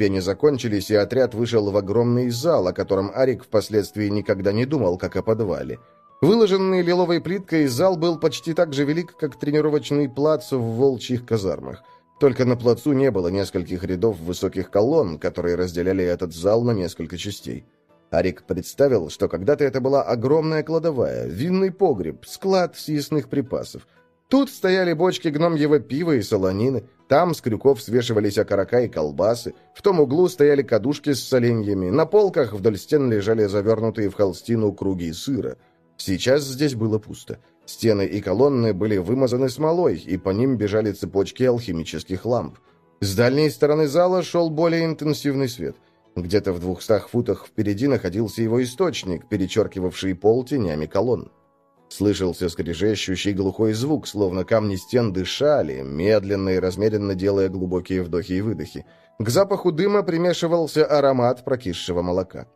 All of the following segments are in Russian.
ступени закончились, и отряд вышел в огромный зал, о котором Арик впоследствии никогда не думал, как о подвале. Выложенный лиловой плиткой зал был почти так же велик, как тренировочный плац в волчьих казармах. Только на плацу не было нескольких рядов высоких колонн, которые разделяли этот зал на несколько частей. Арик представил, что когда-то это была огромная кладовая, винный погреб, склад съестных припасов. Тут стояли бочки гномьего пива и солонины, там с крюков свешивались окорока и колбасы, в том углу стояли кадушки с соленьями, на полках вдоль стен лежали завернутые в холстину круги сыра. Сейчас здесь было пусто. Стены и колонны были вымазаны смолой, и по ним бежали цепочки алхимических ламп. С дальней стороны зала шел более интенсивный свет – где-то в двухстах футах впереди находился его источник, перечеркивавший пол тенями колонн. Слышался скрежещущий глухой звук, словно камни стен дышали, медленно и размеренно делая глубокие вдохи и выдохи. К запаху дыма примешивался аромат прокисшего молока.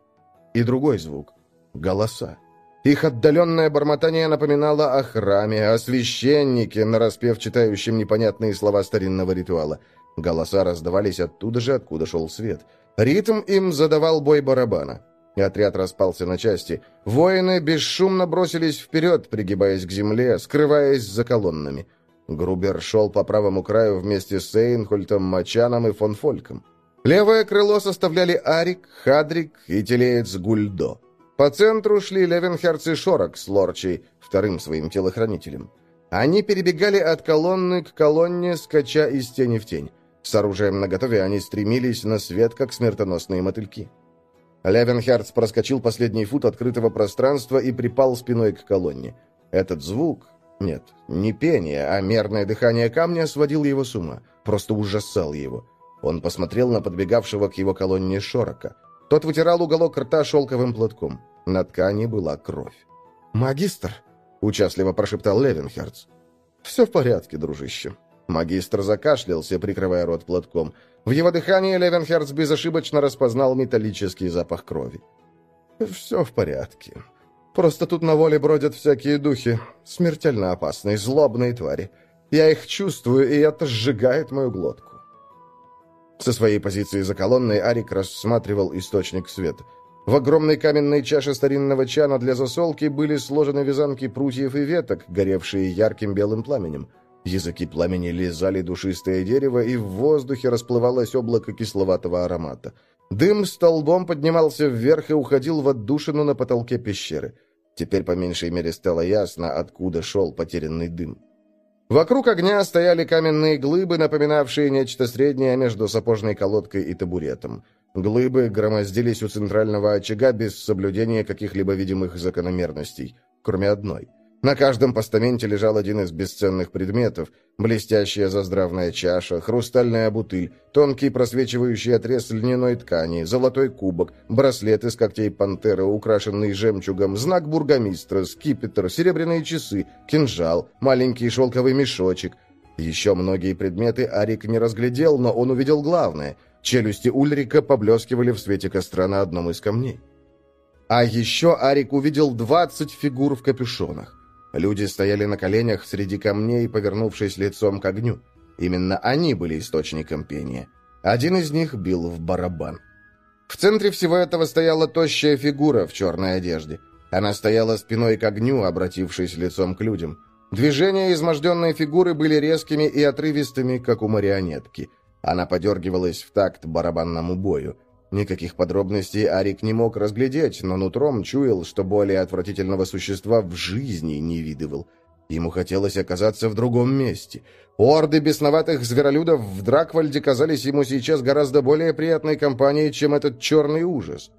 И другой звук — голоса. Их отдаленное бормотание напоминало о храме, о священнике, нараспев читающим непонятные слова старинного ритуала. Голоса раздавались оттуда же, откуда шел свет — Ритм им задавал бой барабана. И отряд распался на части. Воины бесшумно бросились вперед, пригибаясь к земле, скрываясь за колоннами. Грубер шел по правому краю вместе с Эйнхольтом, Мачаном и фон Фольком. Левое крыло составляли Арик, Хадрик и телеец Гульдо. По центру шли Левенхерц и Шорок с Лорчей, вторым своим телохранителем. Они перебегали от колонны к колонне, скача из тени в тень. С оружием наготове они стремились на свет, как смертоносные мотыльки. Левенхерц проскочил последний фут открытого пространства и припал спиной к колонне. Этот звук... Нет, не пение, а мерное дыхание камня сводил его с ума, просто ужасал его. Он посмотрел на подбегавшего к его колонне Шорока. Тот вытирал уголок рта шелковым платком. На ткани была кровь. «Магистр!» — участливо прошептал Левенхерц. «Все в порядке, дружище. Магистр закашлялся, прикрывая рот платком. В его дыхании Левенхерц безошибочно распознал металлический запах крови. «Все в порядке. Просто тут на воле бродят всякие духи. Смертельно опасные, злобные твари. Я их чувствую, и это сжигает мою глотку». Со своей позиции за колонной Арик рассматривал источник света. В огромной каменной чаше старинного чана для засолки были сложены вязанки прутьев и веток, горевшие ярким белым пламенем. Языки пламени лизали душистое дерево, и в воздухе расплывалось облако кисловатого аромата. Дым столбом поднимался вверх и уходил в отдушину на потолке пещеры. Теперь по меньшей мере стало ясно, откуда шел потерянный дым. Вокруг огня стояли каменные глыбы, напоминавшие нечто среднее между сапожной колодкой и табуретом. Глыбы громоздились у центрального очага без соблюдения каких-либо видимых закономерностей, кроме одной — на каждом постаменте лежал один из бесценных предметов. Блестящая заздравная чаша, хрустальная бутыль, тонкий просвечивающий отрез льняной ткани, золотой кубок, браслет из когтей пантеры, украшенный жемчугом, знак бургомистра, скипетр, серебряные часы, кинжал, маленький шелковый мешочек. Еще многие предметы Арик не разглядел, но он увидел главное. Челюсти Ульрика поблескивали в свете костра на одном из камней. А еще Арик увидел двадцать фигур в капюшонах. Люди стояли на коленях среди камней, повернувшись лицом к огню. Именно они были источником пения. Один из них бил в барабан. В центре всего этого стояла тощая фигура в черной одежде. Она стояла спиной к огню, обратившись лицом к людям. Движения изможденной фигуры были резкими и отрывистыми, как у марионетки. Она подергивалась в такт барабанному бою. Никаких подробностей Арик не мог разглядеть, но нутром чуял, что более отвратительного существа в жизни не видывал. Ему хотелось оказаться в другом месте. Орды бесноватых зверолюдов в Драквальде казались ему сейчас гораздо более приятной компанией, чем этот черный ужас.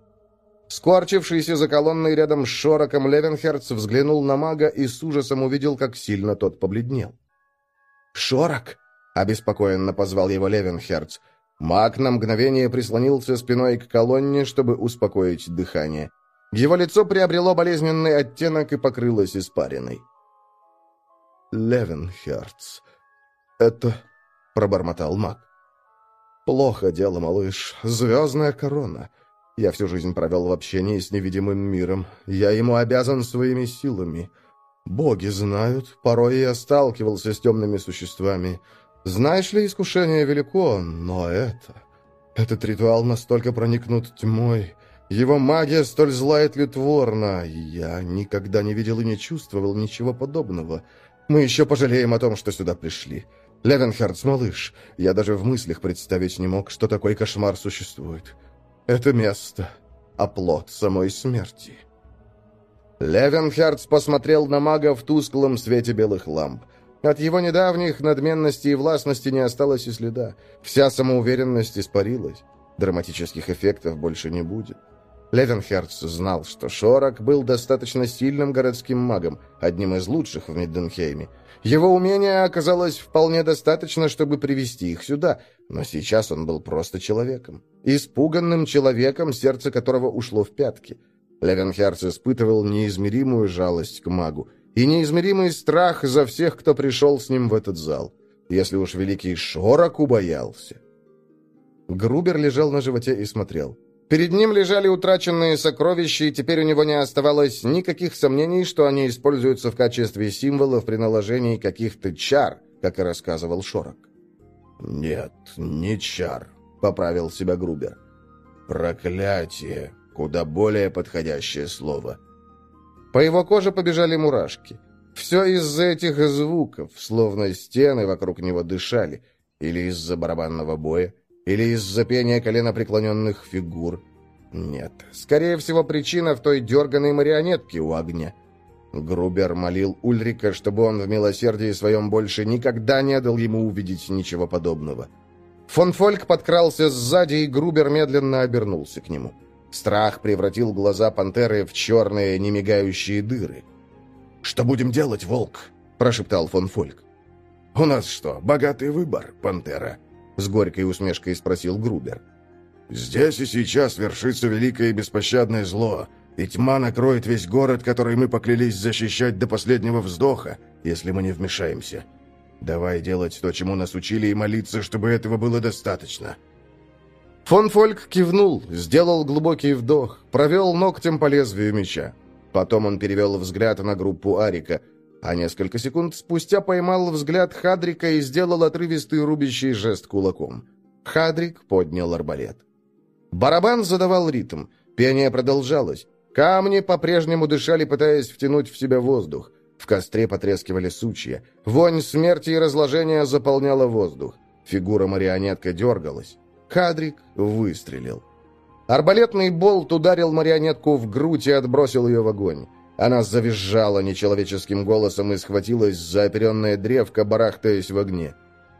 Скорчившийся за колонной рядом с Шороком Левенхерц взглянул на мага и с ужасом увидел, как сильно тот побледнел. «Шорок!» — обеспокоенно позвал его Левенхерц — Маг на мгновение прислонился спиной к колонне, чтобы успокоить дыхание. Его лицо приобрело болезненный оттенок и покрылось испариной. «Левенхерц, это...» — пробормотал маг. «Плохо дело, малыш. Звездная корона. Я всю жизнь провел в общении с невидимым миром. Я ему обязан своими силами. Боги знают, порой я сталкивался с темными существами. Знаешь ли, искушение велико, но это... Этот ритуал настолько проникнут тьмой. Его магия столь зла и тлетворна. Я никогда не видел и не чувствовал ничего подобного. Мы еще пожалеем о том, что сюда пришли. Левенхардс, малыш, я даже в мыслях представить не мог, что такой кошмар существует. Это место — оплот самой смерти. Левенхардс посмотрел на мага в тусклом свете белых ламп. От его недавних надменности и властности не осталось и следа. Вся самоуверенность испарилась. Драматических эффектов больше не будет. Левенхерц знал, что Шорак был достаточно сильным городским магом, одним из лучших в Мидденхейме. Его умения оказалось вполне достаточно, чтобы привести их сюда, но сейчас он был просто человеком. Испуганным человеком, сердце которого ушло в пятки. Левенхерц испытывал неизмеримую жалость к магу и неизмеримый страх за всех, кто пришел с ним в этот зал. Если уж великий Шорак убоялся. Грубер лежал на животе и смотрел. Перед ним лежали утраченные сокровища, и теперь у него не оставалось никаких сомнений, что они используются в качестве символов при наложении каких-то чар, как и рассказывал Шорок. «Нет, не чар», — поправил себя Грубер. «Проклятие, куда более подходящее слово». По его коже побежали мурашки. Все из-за этих звуков, словно стены вокруг него дышали, или из-за барабанного боя. Или из-за пения коленопреклоненных фигур? Нет. Скорее всего, причина в той дерганой марионетке у огня. Грубер молил Ульрика, чтобы он в милосердии своем больше никогда не дал ему увидеть ничего подобного. Фон Фольк подкрался сзади, и Грубер медленно обернулся к нему. Страх превратил глаза пантеры в черные, немигающие дыры. «Что будем делать, волк?» – прошептал фон Фольк. «У нас что, богатый выбор, пантера?» — с горькой усмешкой спросил Грубер. «Здесь и сейчас вершится великое и беспощадное зло, и тьма накроет весь город, который мы поклялись защищать до последнего вздоха, если мы не вмешаемся. Давай делать то, чему нас учили, и молиться, чтобы этого было достаточно». Фон Фольк кивнул, сделал глубокий вдох, провел ногтем по лезвию меча. Потом он перевел взгляд на группу Арика — а несколько секунд спустя поймал взгляд Хадрика и сделал отрывистый рубящий жест кулаком. Хадрик поднял арбалет. Барабан задавал ритм. Пение продолжалось. Камни по-прежнему дышали, пытаясь втянуть в себя воздух. В костре потрескивали сучья. Вонь смерти и разложения заполняла воздух. Фигура марионетка дергалась. Хадрик выстрелил. Арбалетный болт ударил марионетку в грудь и отбросил ее в огонь. Она завизжала нечеловеческим голосом и схватилась за оперенное древко, барахтаясь в огне.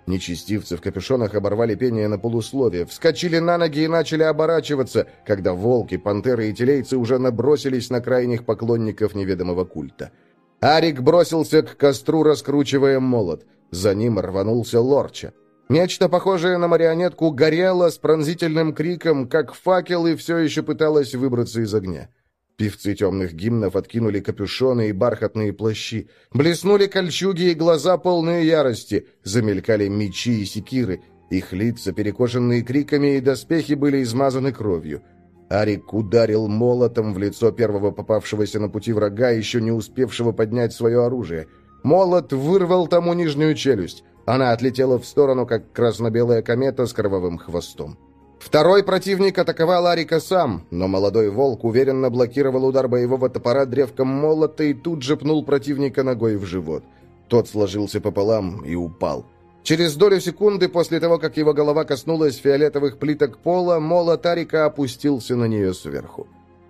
Нечестивцы в капюшонах оборвали пение на полусловие, вскочили на ноги и начали оборачиваться, когда волки, пантеры и телейцы уже набросились на крайних поклонников неведомого культа. Арик бросился к костру, раскручивая молот. За ним рванулся Лорча. Нечто похожее на марионетку горело с пронзительным криком, как факел, и все еще пыталось выбраться из огня. Певцы темных гимнов откинули капюшоны и бархатные плащи. Блеснули кольчуги и глаза полные ярости. Замелькали мечи и секиры. Их лица, перекошенные криками, и доспехи были измазаны кровью. Арик ударил молотом в лицо первого попавшегося на пути врага, еще не успевшего поднять свое оружие. Молот вырвал тому нижнюю челюсть. Она отлетела в сторону, как красно-белая комета с кровавым хвостом. Второй противник атаковал Арика сам, но молодой волк уверенно блокировал удар боевого топора древком молота и тут же пнул противника ногой в живот. Тот сложился пополам и упал. Через долю секунды после того, как его голова коснулась фиолетовых плиток пола, молот Арика опустился на нее сверху.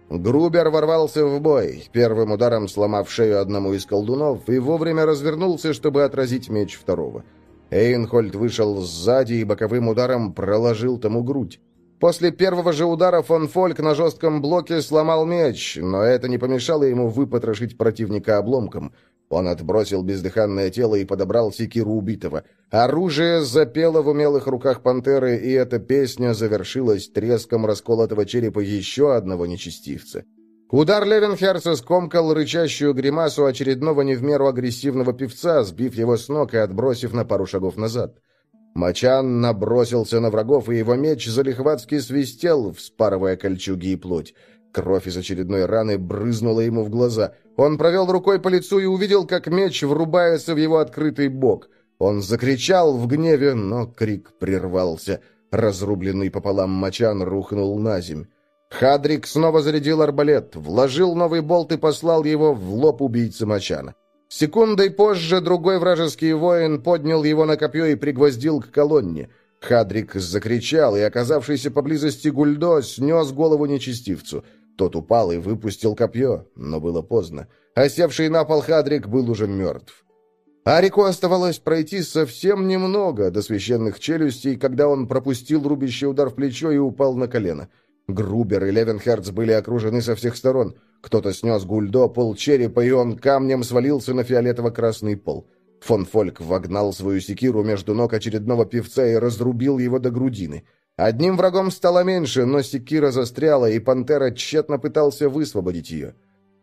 Грубер ворвался в бой, первым ударом сломав шею одному из колдунов, и вовремя развернулся, чтобы отразить меч второго. Эйнхольд вышел сзади и боковым ударом проложил тому грудь. После первого же удара фон Фольк на жестком блоке сломал меч, но это не помешало ему выпотрошить противника обломком. Он отбросил бездыханное тело и подобрал секиру убитого. Оружие запело в умелых руках пантеры, и эта песня завершилась треском расколотого черепа еще одного нечестивца. Удар Левенхерца скомкал рычащую гримасу очередного не в меру агрессивного певца, сбив его с ног и отбросив на пару шагов назад. Мачан набросился на врагов, и его меч залихватски свистел, вспарывая кольчуги и плоть. Кровь из очередной раны брызнула ему в глаза. Он провел рукой по лицу и увидел, как меч врубается в его открытый бок. Он закричал в гневе, но крик прервался. Разрубленный пополам мочан рухнул на земь. Хадрик снова зарядил арбалет, вложил новый болт и послал его в лоб убийцы Мачана. Секундой позже другой вражеский воин поднял его на копье и пригвоздил к колонне. Хадрик закричал, и оказавшийся поблизости Гульдо снес голову нечестивцу. Тот упал и выпустил копье, но было поздно. Осевший на пол Хадрик был уже мертв. Арику оставалось пройти совсем немного до священных челюстей, когда он пропустил рубящий удар в плечо и упал на колено. Грубер и Левенхерц были окружены со всех сторон. Кто-то снес Гульдо пол черепа, и он камнем свалился на фиолетово-красный пол. Фон Фольк вогнал свою секиру между ног очередного певца и разрубил его до грудины. Одним врагом стало меньше, но секира застряла, и пантера тщетно пытался высвободить ее.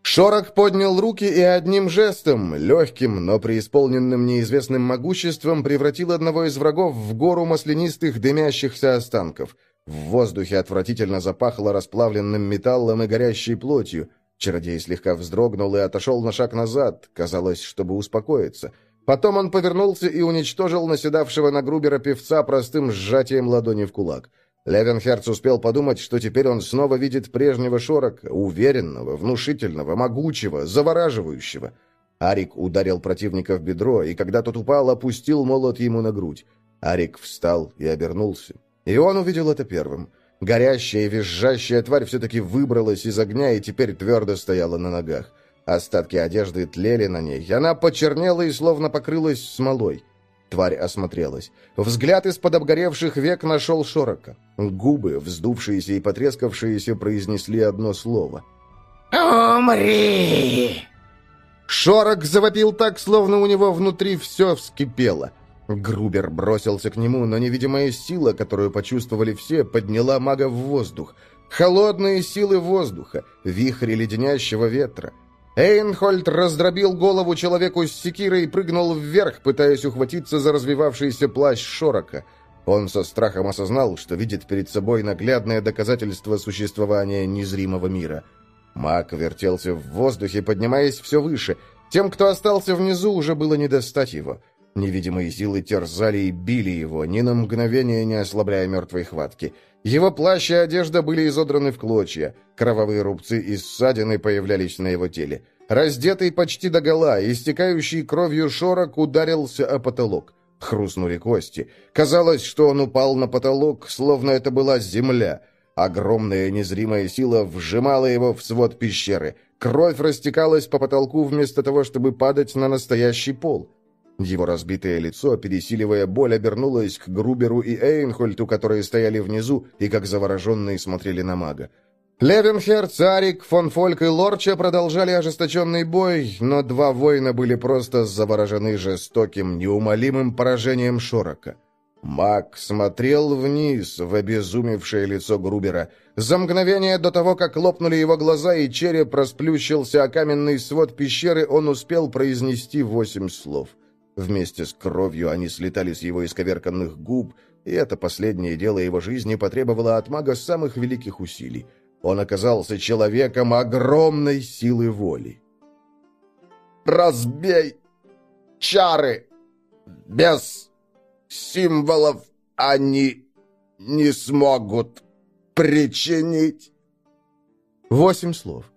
Шорох поднял руки и одним жестом, легким, но преисполненным неизвестным могуществом, превратил одного из врагов в гору маслянистых дымящихся останков — в воздухе отвратительно запахло расплавленным металлом и горящей плотью. Чародей слегка вздрогнул и отошел на шаг назад, казалось, чтобы успокоиться. Потом он повернулся и уничтожил наседавшего на Грубера певца простым сжатием ладони в кулак. Левенхерц успел подумать, что теперь он снова видит прежнего Шорока, уверенного, внушительного, могучего, завораживающего. Арик ударил противника в бедро, и когда тот упал, опустил молот ему на грудь. Арик встал и обернулся. И он увидел это первым. Горящая и визжащая тварь все-таки выбралась из огня и теперь твердо стояла на ногах. Остатки одежды тлели на ней. Она почернела и словно покрылась смолой. Тварь осмотрелась. Взгляд из-под обгоревших век нашел Шорока. Губы, вздувшиеся и потрескавшиеся, произнесли одно слово. «Умри!» Шорок завопил так, словно у него внутри все вскипело. Грубер бросился к нему, но невидимая сила, которую почувствовали все, подняла мага в воздух. Холодные силы воздуха, вихри леденящего ветра. Эйнхольд раздробил голову человеку с секирой и прыгнул вверх, пытаясь ухватиться за развивавшийся плащ Шорока. Он со страхом осознал, что видит перед собой наглядное доказательство существования незримого мира. Маг вертелся в воздухе, поднимаясь все выше. Тем, кто остался внизу, уже было не достать его — Невидимые силы терзали и били его, ни на мгновение не ослабляя мертвой хватки. Его плащ и одежда были изодраны в клочья. Кровавые рубцы и ссадины появлялись на его теле. Раздетый почти догола, истекающий кровью шорок ударился о потолок. Хрустнули кости. Казалось, что он упал на потолок, словно это была земля. Огромная незримая сила вжимала его в свод пещеры. Кровь растекалась по потолку вместо того, чтобы падать на настоящий пол. Его разбитое лицо, пересиливая боль, обернулось к Груберу и Эйнхольту, которые стояли внизу и как завороженные смотрели на мага. Левенхер, Царик, фон Фольк и Лорча продолжали ожесточенный бой, но два воина были просто заворожены жестоким, неумолимым поражением Шорока. Маг смотрел вниз в обезумевшее лицо Грубера. За мгновение до того, как лопнули его глаза и череп расплющился о каменный свод пещеры, он успел произнести восемь слов — Вместе с кровью они слетали с его исковерканных губ, и это последнее дело его жизни потребовало от мага самых великих усилий. Он оказался человеком огромной силы воли. «Разбей чары! Без символов они не смогут причинить!» Восемь слов.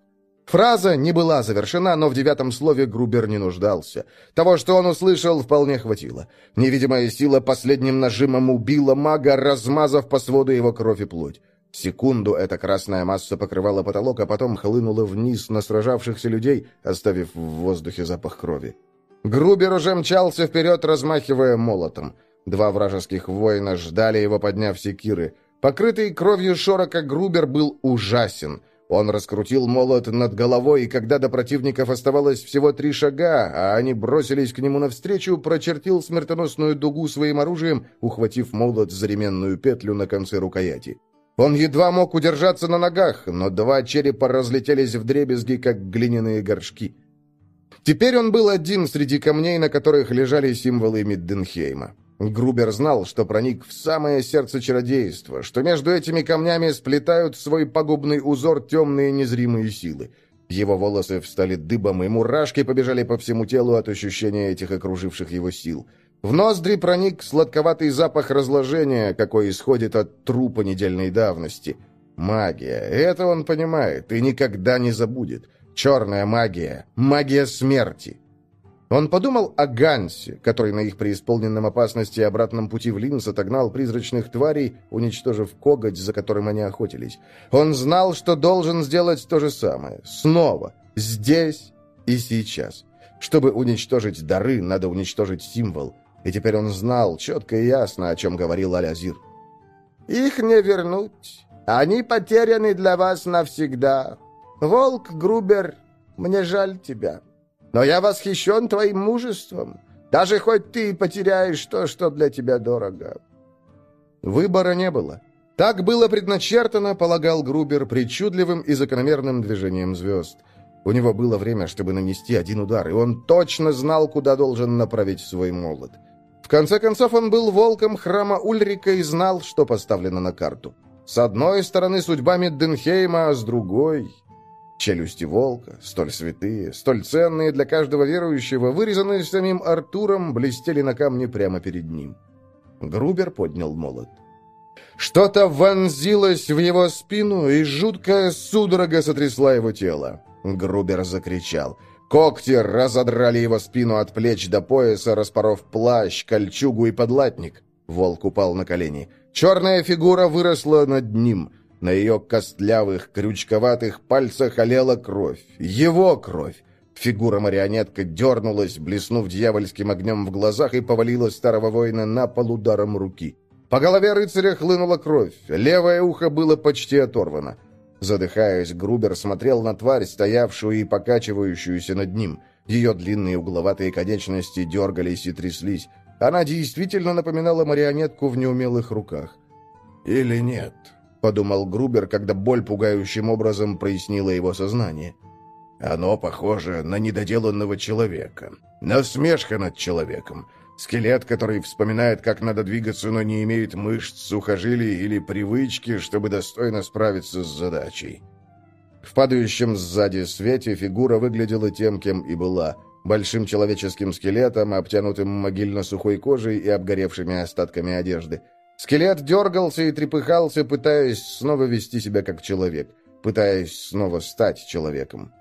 Фраза не была завершена, но в девятом слове Грубер не нуждался. Того, что он услышал, вполне хватило. Невидимая сила последним нажимом убила мага, размазав по своду его кровь и плоть. Секунду эта красная масса покрывала потолок, а потом хлынула вниз на сражавшихся людей, оставив в воздухе запах крови. Грубер уже мчался вперед, размахивая молотом. Два вражеских воина ждали его, подняв секиры. Покрытый кровью широко Грубер был ужасен — он раскрутил молот над головой, и когда до противников оставалось всего три шага, а они бросились к нему навстречу, прочертил смертоносную дугу своим оружием, ухватив молот за ременную петлю на конце рукояти. Он едва мог удержаться на ногах, но два черепа разлетелись в дребезги, как глиняные горшки. Теперь он был один среди камней, на которых лежали символы Мидденхейма. Грубер знал, что проник в самое сердце чародейства, что между этими камнями сплетают свой пагубный узор темные незримые силы. Его волосы встали дыбом, и мурашки побежали по всему телу от ощущения этих окруживших его сил. В ноздри проник сладковатый запах разложения, какой исходит от трупа недельной давности. Магия. Это он понимает и никогда не забудет. Черная магия. Магия смерти. Он подумал о Гансе, который на их преисполненном опасности и обратном пути в Линс отогнал призрачных тварей, уничтожив коготь, за которым они охотились. Он знал, что должен сделать то же самое. Снова. Здесь и сейчас. Чтобы уничтожить дары, надо уничтожить символ. И теперь он знал четко и ясно, о чем говорил Алязир. «Их не вернуть. Они потеряны для вас навсегда. Волк Грубер, мне жаль тебя». Но я восхищен твоим мужеством, даже хоть ты потеряешь то, что для тебя дорого». Выбора не было. Так было предначертано, полагал Грубер, причудливым и закономерным движением звезд. У него было время, чтобы нанести один удар, и он точно знал, куда должен направить свой молот. В конце концов, он был волком храма Ульрика и знал, что поставлено на карту. С одной стороны судьба Мидденхейма, а с другой Челюсти волка, столь святые, столь ценные для каждого верующего, вырезанные самим Артуром, блестели на камне прямо перед ним. Грубер поднял молот. Что-то вонзилось в его спину, и жуткая судорога сотрясла его тело. Грубер закричал. Когти разодрали его спину от плеч до пояса, распоров плащ, кольчугу и подлатник. Волк упал на колени. Черная фигура выросла над ним. На ее костлявых, крючковатых пальцах олела кровь. Его кровь. Фигура-марионетка дернулась, блеснув дьявольским огнем в глазах, и повалила старого воина на пол ударом руки. По голове рыцаря хлынула кровь. Левое ухо было почти оторвано. Задыхаясь, Грубер смотрел на тварь, стоявшую и покачивающуюся над ним. Ее длинные угловатые конечности дергались и тряслись. Она действительно напоминала марионетку в неумелых руках. Или нет? — подумал Грубер, когда боль пугающим образом прояснила его сознание. «Оно похоже на недоделанного человека. Насмешка над человеком. Скелет, который вспоминает, как надо двигаться, но не имеет мышц, сухожилий или привычки, чтобы достойно справиться с задачей». В падающем сзади свете фигура выглядела тем, кем и была — большим человеческим скелетом, обтянутым могильно-сухой кожей и обгоревшими остатками одежды — Скелет дергался и трепыхался, пытаясь снова вести себя как человек, пытаясь снова стать человеком.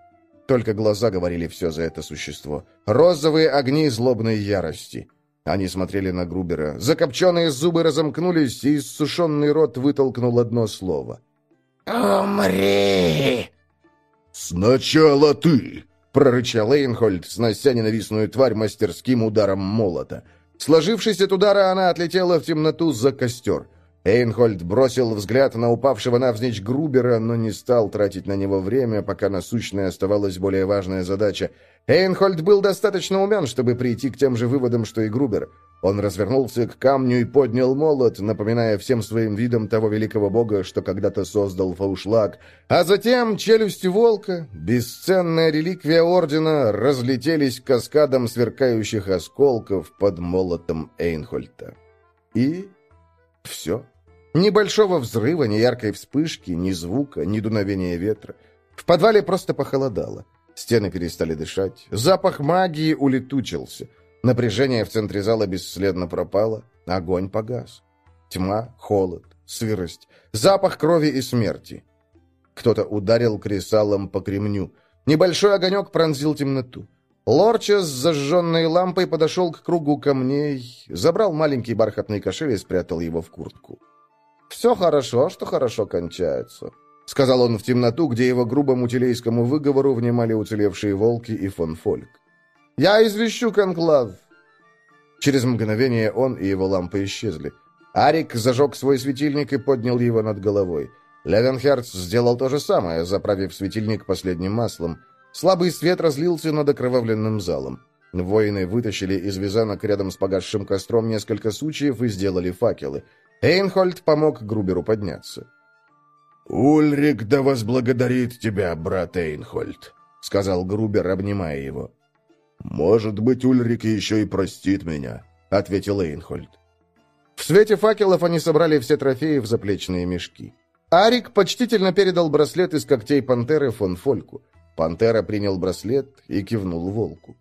Только глаза говорили все за это существо. Розовые огни злобной ярости. Они смотрели на Грубера. Закопченные зубы разомкнулись, и иссушенный рот вытолкнул одно слово. «Умри!» «Сначала ты!» — прорычал Эйнхольд, снося ненавистную тварь мастерским ударом молота — Сложившись от удара, она отлетела в темноту за костер. Эйнхольд бросил взгляд на упавшего навзничь Грубера, но не стал тратить на него время, пока насущной оставалась более важная задача. Эйнхольд был достаточно умен, чтобы прийти к тем же выводам, что и Грубер. Он развернулся к камню и поднял молот, напоминая всем своим видом того великого бога, что когда-то создал Фаушлаг. А затем челюсти волка, бесценная реликвия ордена, разлетелись каскадом сверкающих осколков под молотом Эйнхольта. И все. Небольшого взрыва, ни яркой вспышки, ни звука, ни дуновения ветра. В подвале просто похолодало. Стены перестали дышать. Запах магии улетучился. Напряжение в центре зала бесследно пропало, огонь погас. Тьма, холод, сырость, запах крови и смерти. Кто-то ударил кресалом по кремню. Небольшой огонек пронзил темноту. Лорча с зажженной лампой подошел к кругу камней, забрал маленький бархатный кошель и спрятал его в куртку. «Все хорошо, что хорошо кончается», — сказал он в темноту, где его грубому телейскому выговору внимали уцелевшие волки и фон Фольк. «Я извещу конклав!» Через мгновение он и его лампы исчезли. Арик зажег свой светильник и поднял его над головой. Левенхерц сделал то же самое, заправив светильник последним маслом. Слабый свет разлился над окровавленным залом. Воины вытащили из вязанок рядом с погасшим костром несколько сучьев и сделали факелы. Эйнхольд помог Груберу подняться. «Ульрик да возблагодарит тебя, брат Эйнхольд», — сказал Грубер, обнимая его. «Может быть, Ульрик еще и простит меня», — ответил Эйнхольд. В свете факелов они собрали все трофеи в заплечные мешки. Арик почтительно передал браслет из когтей пантеры фон Фольку. Пантера принял браслет и кивнул волку.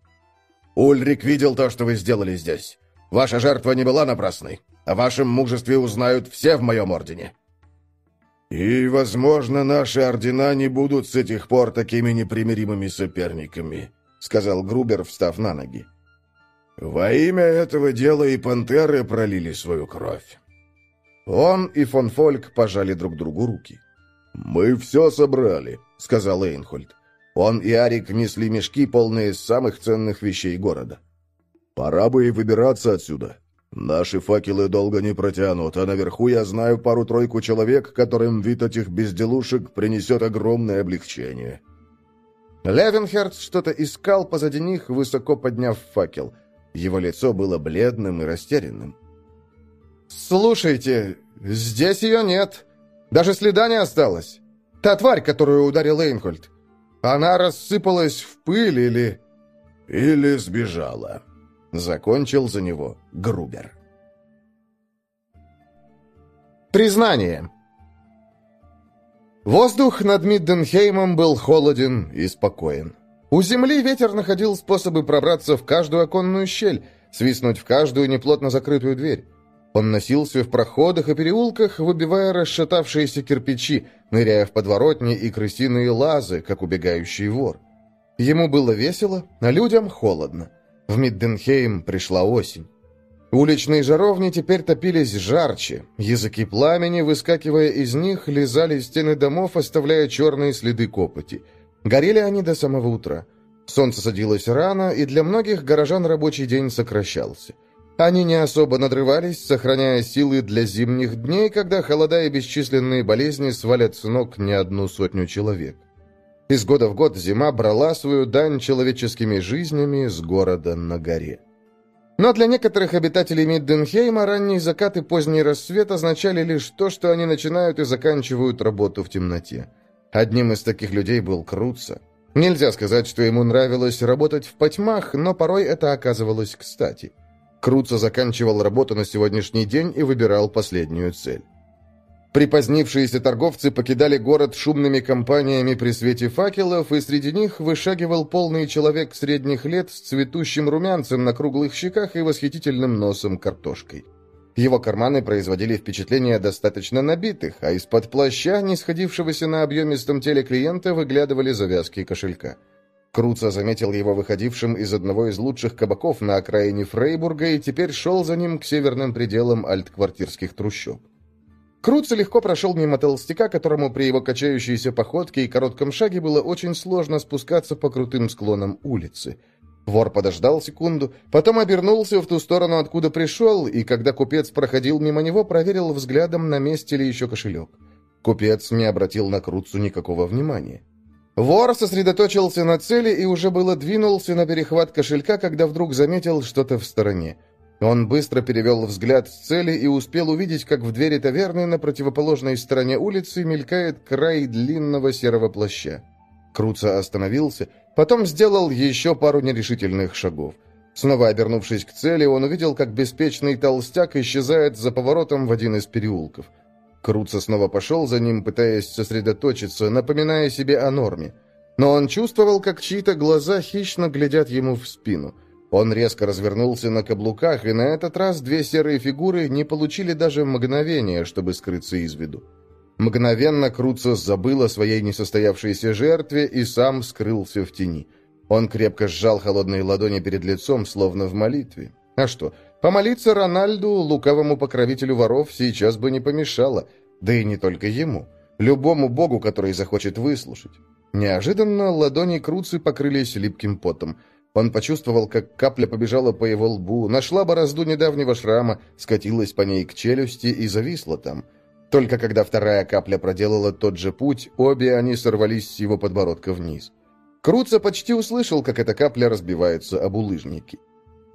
«Ульрик видел то, что вы сделали здесь. Ваша жертва не была напрасной. О вашем мужестве узнают все в моем ордене». «И, возможно, наши ордена не будут с этих пор такими непримиримыми соперниками», — сказал Грубер, встав на ноги. «Во имя этого дела и пантеры пролили свою кровь». Он и фон Фольк пожали друг другу руки. «Мы все собрали», — сказал Эйнхольд. Он и Арик несли мешки, полные самых ценных вещей города. «Пора бы и выбираться отсюда. Наши факелы долго не протянут, а наверху я знаю пару-тройку человек, которым вид этих безделушек принесет огромное облегчение». Левенхерц что-то искал позади них, высоко подняв факел. Его лицо было бледным и растерянным. «Слушайте, здесь ее нет. Даже следа не осталось. Та тварь, которую ударил Эйнхольд. Она рассыпалась в пыль или...» «Или сбежала», — закончил за него Грубер. Признание. Воздух над Мидденхеймом был холоден и спокоен. У земли ветер находил способы пробраться в каждую оконную щель, свистнуть в каждую неплотно закрытую дверь. Он носился в проходах и переулках, выбивая расшатавшиеся кирпичи, ныряя в подворотни и крысиные лазы, как убегающий вор. Ему было весело, а людям холодно. В Мидденхейм пришла осень. Уличные жаровни теперь топились жарче. Языки пламени, выскакивая из них, лизали стены домов, оставляя черные следы копоти. Горели они до самого утра. Солнце садилось рано, и для многих горожан рабочий день сокращался. Они не особо надрывались, сохраняя силы для зимних дней, когда холода и бесчисленные болезни свалят с ног не одну сотню человек. Из года в год зима брала свою дань человеческими жизнями с города на горе. Но для некоторых обитателей Мидденхейма ранний закат и поздний рассвет означали лишь то, что они начинают и заканчивают работу в темноте. Одним из таких людей был Круца. Нельзя сказать, что ему нравилось работать в потьмах, но порой это оказывалось кстати – Круца заканчивал работу на сегодняшний день и выбирал последнюю цель. Припозднившиеся торговцы покидали город шумными компаниями при свете факелов, и среди них вышагивал полный человек средних лет с цветущим румянцем на круглых щеках и восхитительным носом картошкой. Его карманы производили впечатление достаточно набитых, а из-под плаща, не сходившегося на объемистом теле клиента, выглядывали завязки кошелька. Круца заметил его выходившим из одного из лучших кабаков на окраине Фрейбурга и теперь шел за ним к северным пределам альтквартирских трущоб. Круца легко прошел мимо толстяка, которому при его качающейся походке и коротком шаге было очень сложно спускаться по крутым склонам улицы. Вор подождал секунду, потом обернулся в ту сторону, откуда пришел, и когда купец проходил мимо него, проверил взглядом, на месте ли еще кошелек. Купец не обратил на Круцу никакого внимания. Вор сосредоточился на цели и уже было двинулся на перехват кошелька, когда вдруг заметил что-то в стороне. Он быстро перевел взгляд с цели и успел увидеть, как в двери таверны на противоположной стороне улицы мелькает край длинного серого плаща. Круца остановился, потом сделал еще пару нерешительных шагов. Снова обернувшись к цели, он увидел, как беспечный толстяк исчезает за поворотом в один из переулков. Круца снова пошел за ним, пытаясь сосредоточиться, напоминая себе о норме. Но он чувствовал, как чьи-то глаза хищно глядят ему в спину. Он резко развернулся на каблуках, и на этот раз две серые фигуры не получили даже мгновения, чтобы скрыться из виду. Мгновенно Круца забыл о своей несостоявшейся жертве и сам скрылся в тени. Он крепко сжал холодные ладони перед лицом, словно в молитве. А что, Помолиться Рональду, лукавому покровителю воров, сейчас бы не помешало. Да и не только ему. Любому богу, который захочет выслушать. Неожиданно ладони Круцы покрылись липким потом. Он почувствовал, как капля побежала по его лбу, нашла борозду недавнего шрама, скатилась по ней к челюсти и зависла там. Только когда вторая капля проделала тот же путь, обе они сорвались с его подбородка вниз. Круца почти услышал, как эта капля разбивается об улыжники.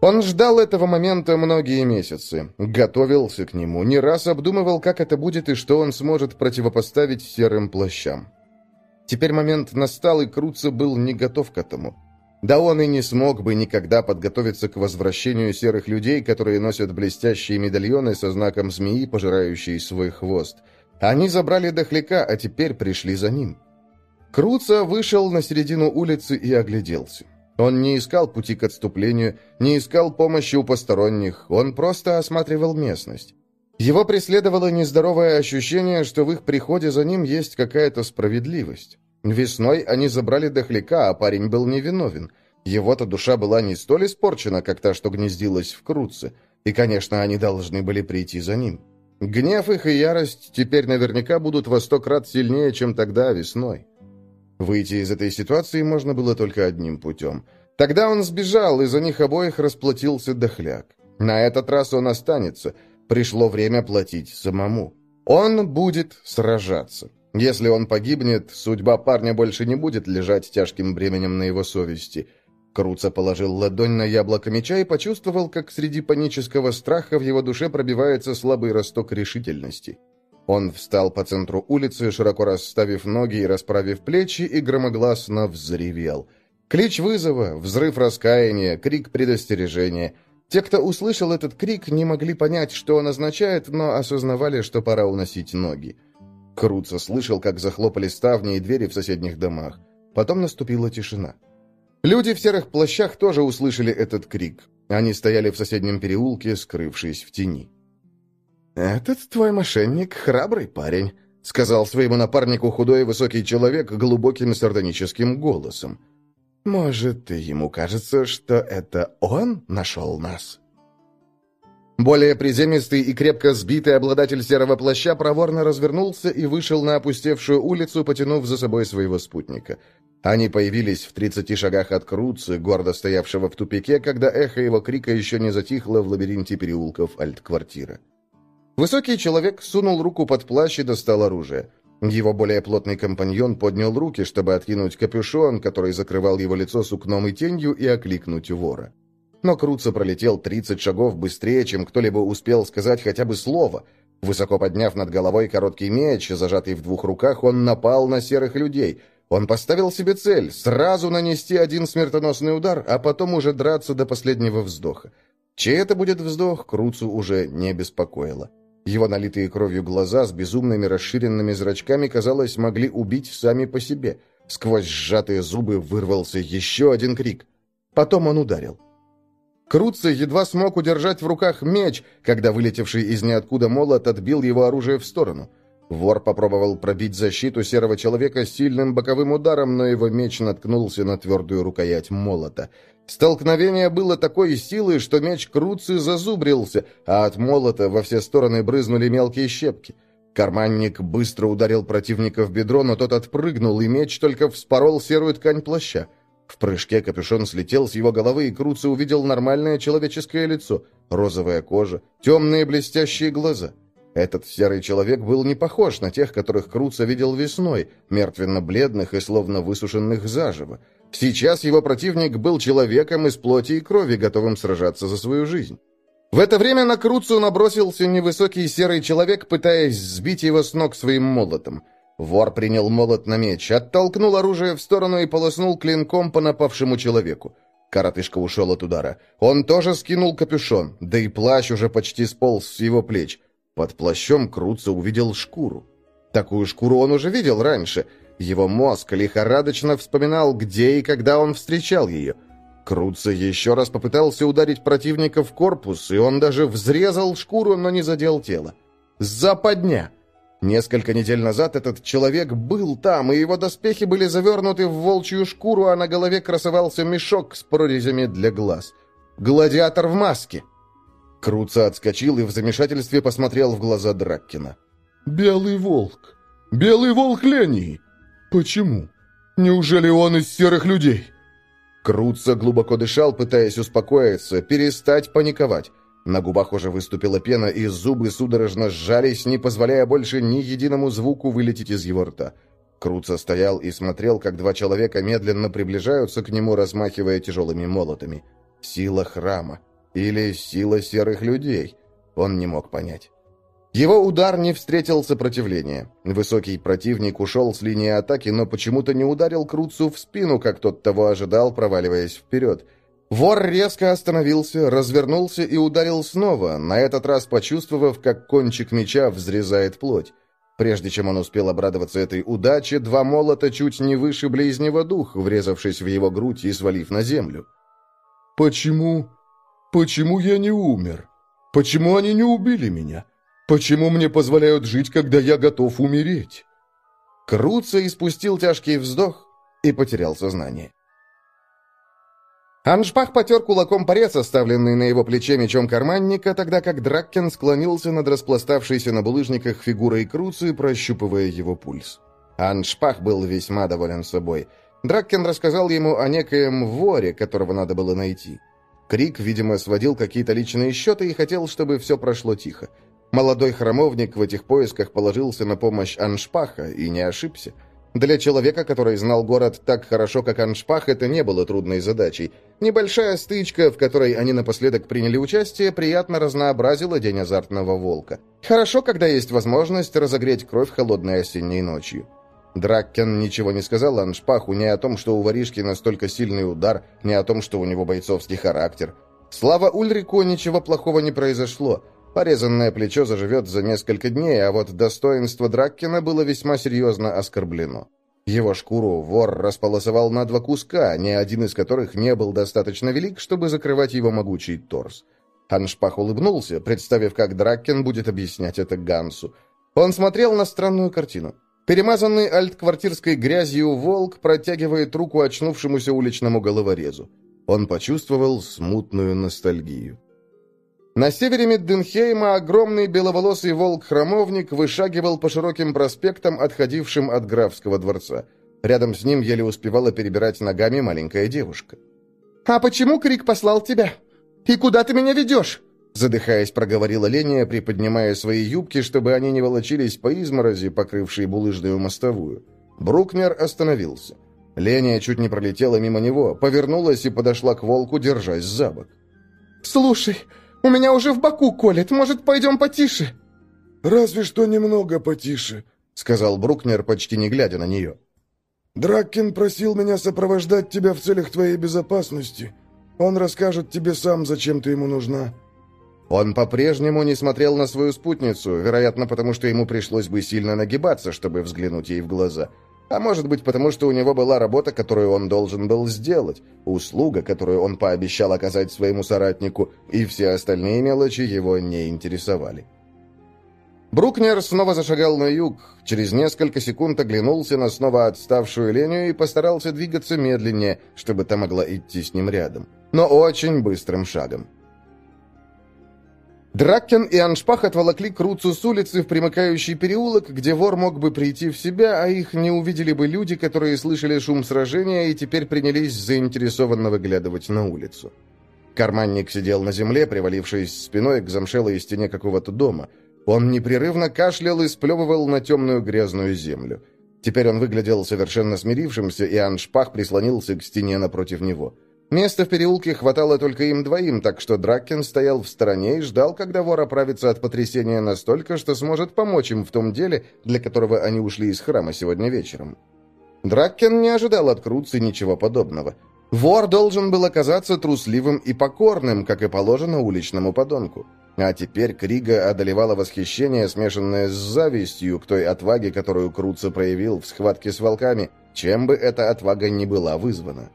Он ждал этого момента многие месяцы, готовился к нему, не раз обдумывал, как это будет и что он сможет противопоставить серым плащам. Теперь момент настал, и Круца был не готов к этому. Да он и не смог бы никогда подготовиться к возвращению серых людей, которые носят блестящие медальоны со знаком змеи, пожирающей свой хвост. Они забрали дохляка, а теперь пришли за ним. Круца вышел на середину улицы и огляделся. Он не искал пути к отступлению, не искал помощи у посторонних, он просто осматривал местность. Его преследовало нездоровое ощущение, что в их приходе за ним есть какая-то справедливость. Весной они забрали дохляка, а парень был невиновен. Его-то душа была не столь испорчена, как та, что гнездилась в Круце. И, конечно, они должны были прийти за ним. Гнев их и ярость теперь наверняка будут во сто крат сильнее, чем тогда весной. Выйти из этой ситуации можно было только одним путем. Тогда он сбежал, и за них обоих расплатился дохляк. На этот раз он останется. Пришло время платить самому. Он будет сражаться. Если он погибнет, судьба парня больше не будет лежать тяжким бременем на его совести – Круца положил ладонь на яблоко меча и почувствовал, как среди панического страха в его душе пробивается слабый росток решительности. Он встал по центру улицы, широко расставив ноги и расправив плечи, и громогласно взревел. Клич вызова, взрыв раскаяния, крик предостережения. Те, кто услышал этот крик, не могли понять, что он означает, но осознавали, что пора уносить ноги. Круца слышал, как захлопали ставни и двери в соседних домах. Потом наступила тишина. Люди в серых плащах тоже услышали этот крик. Они стояли в соседнем переулке, скрывшись в тени. «Этот твой мошенник — храбрый парень», — сказал своему напарнику худой и высокий человек глубоким сардоническим голосом. «Может, ему кажется, что это он нашел нас?» Более приземистый и крепко сбитый обладатель серого плаща проворно развернулся и вышел на опустевшую улицу, потянув за собой своего спутника. Они появились в тридцати шагах от Круца, гордо стоявшего в тупике, когда эхо его крика еще не затихло в лабиринте переулков альт-квартира. Высокий человек сунул руку под плащ и достал оружие. Его более плотный компаньон поднял руки, чтобы откинуть капюшон, который закрывал его лицо сукном и тенью, и окликнуть вора. Но Круца пролетел 30 шагов быстрее, чем кто-либо успел сказать хотя бы слово. Высоко подняв над головой короткий меч, зажатый в двух руках, он напал на серых людей, он поставил себе цель – сразу нанести один смертоносный удар, а потом уже драться до последнего вздоха. Чей это будет вздох, Круцу уже не беспокоило. Его налитые кровью глаза с безумными расширенными зрачками, казалось, могли убить сами по себе. Сквозь сжатые зубы вырвался еще один крик. Потом он ударил. Круца едва смог удержать в руках меч, когда вылетевший из ниоткуда молот отбил его оружие в сторону – Вор попробовал пробить защиту серого человека сильным боковым ударом, но его меч наткнулся на твердую рукоять молота. Столкновение было такой силы, что меч Круци зазубрился, а от молота во все стороны брызнули мелкие щепки. Карманник быстро ударил противника в бедро, но тот отпрыгнул, и меч только вспорол серую ткань плаща. В прыжке капюшон слетел с его головы, и Круци увидел нормальное человеческое лицо, розовая кожа, темные блестящие глаза — этот серый человек был не похож на тех, которых Круца видел весной, мертвенно-бледных и словно высушенных заживо. Сейчас его противник был человеком из плоти и крови, готовым сражаться за свою жизнь. В это время на Круцу набросился невысокий серый человек, пытаясь сбить его с ног своим молотом. Вор принял молот на меч, оттолкнул оружие в сторону и полоснул клинком по напавшему человеку. Коротышка ушел от удара. Он тоже скинул капюшон, да и плащ уже почти сполз с его плеч. Под плащом Круца увидел шкуру. Такую шкуру он уже видел раньше. Его мозг лихорадочно вспоминал, где и когда он встречал ее. Круца еще раз попытался ударить противника в корпус, и он даже взрезал шкуру, но не задел тело. Западня! Несколько недель назад этот человек был там, и его доспехи были завернуты в волчью шкуру, а на голове красовался мешок с прорезями для глаз. Гладиатор в маске. Круца отскочил и в замешательстве посмотрел в глаза Драккина. «Белый волк! Белый волк Лении! Почему? Неужели он из серых людей?» Круца глубоко дышал, пытаясь успокоиться, перестать паниковать. На губах уже выступила пена, и зубы судорожно сжались, не позволяя больше ни единому звуку вылететь из его рта. Круца стоял и смотрел, как два человека медленно приближаются к нему, размахивая тяжелыми молотами. Сила храма. Или сила серых людей? Он не мог понять. Его удар не встретил сопротивления. Высокий противник ушел с линии атаки, но почему-то не ударил Круцу в спину, как тот того ожидал, проваливаясь вперед. Вор резко остановился, развернулся и ударил снова, на этот раз почувствовав, как кончик меча взрезает плоть. Прежде чем он успел обрадоваться этой удаче, два молота чуть не вышибли из него дух, врезавшись в его грудь и свалив на землю. «Почему? Почему я не умер? Почему они не убили меня? Почему мне позволяют жить, когда я готов умереть?» Круца испустил тяжкий вздох и потерял сознание. Аншпах потер кулаком порез, оставленный на его плече мечом карманника, тогда как Драккен склонился над распластавшейся на булыжниках фигурой Круцы, прощупывая его пульс. Аншпах был весьма доволен собой. Драккен рассказал ему о некоем воре, которого надо было найти. Крик, видимо, сводил какие-то личные счеты и хотел, чтобы все прошло тихо. Молодой храмовник в этих поисках положился на помощь Аншпаха и не ошибся. Для человека, который знал город так хорошо, как Аншпах, это не было трудной задачей. Небольшая стычка, в которой они напоследок приняли участие, приятно разнообразила день азартного волка. Хорошо, когда есть возможность разогреть кровь холодной осенней ночью. Драккен ничего не сказал Аншпаху ни о том, что у воришки настолько сильный удар, ни о том, что у него бойцовский характер. Слава Ульрику, ничего плохого не произошло. Порезанное плечо заживет за несколько дней, а вот достоинство Драккина было весьма серьезно оскорблено. Его шкуру вор располосовал на два куска, ни один из которых не был достаточно велик, чтобы закрывать его могучий торс. Аншпах улыбнулся, представив, как Драккен будет объяснять это Гансу. Он смотрел на странную картину. Перемазанный альтквартирской грязью волк протягивает руку очнувшемуся уличному головорезу. Он почувствовал смутную ностальгию. На севере Мидденхейма огромный беловолосый волк-храмовник вышагивал по широким проспектам, отходившим от графского дворца. Рядом с ним еле успевала перебирать ногами маленькая девушка. «А почему Крик послал тебя? И куда ты меня ведешь?» Задыхаясь, проговорила Леня, приподнимая свои юбки, чтобы они не волочились по изморози, покрывшей булыжную мостовую. Брукнер остановился. Леня чуть не пролетела мимо него, повернулась и подошла к волку, держась за бок. «Слушай, у меня уже в боку колет. Может, пойдем потише?» «Разве что немного потише», — сказал Брукнер, почти не глядя на нее. «Драккин просил меня сопровождать тебя в целях твоей безопасности. Он расскажет тебе сам, зачем ты ему нужна». Он по-прежнему не смотрел на свою спутницу, вероятно, потому что ему пришлось бы сильно нагибаться, чтобы взглянуть ей в глаза. А может быть, потому что у него была работа, которую он должен был сделать, услуга, которую он пообещал оказать своему соратнику, и все остальные мелочи его не интересовали. Брукнер снова зашагал на юг, через несколько секунд оглянулся на снова отставшую Леню и постарался двигаться медленнее, чтобы та могла идти с ним рядом, но очень быстрым шагом. Дракен и Аншпах отволокли Круцу с улицы в примыкающий переулок, где вор мог бы прийти в себя, а их не увидели бы люди, которые слышали шум сражения и теперь принялись заинтересованно выглядывать на улицу. Карманник сидел на земле, привалившись спиной к замшелой стене какого-то дома. Он непрерывно кашлял и сплевывал на темную грязную землю. Теперь он выглядел совершенно смирившимся, и Аншпах прислонился к стене напротив него. — Места в переулке хватало только им двоим, так что Дракен стоял в стороне и ждал, когда вор оправится от потрясения настолько, что сможет помочь им в том деле, для которого они ушли из храма сегодня вечером. Дракен не ожидал от Круцы ничего подобного. Вор должен был оказаться трусливым и покорным, как и положено уличному подонку. А теперь Крига одолевало восхищение, смешанное с завистью к той отваге, которую Круца проявил в схватке с волками, чем бы эта отвага ни была вызвана.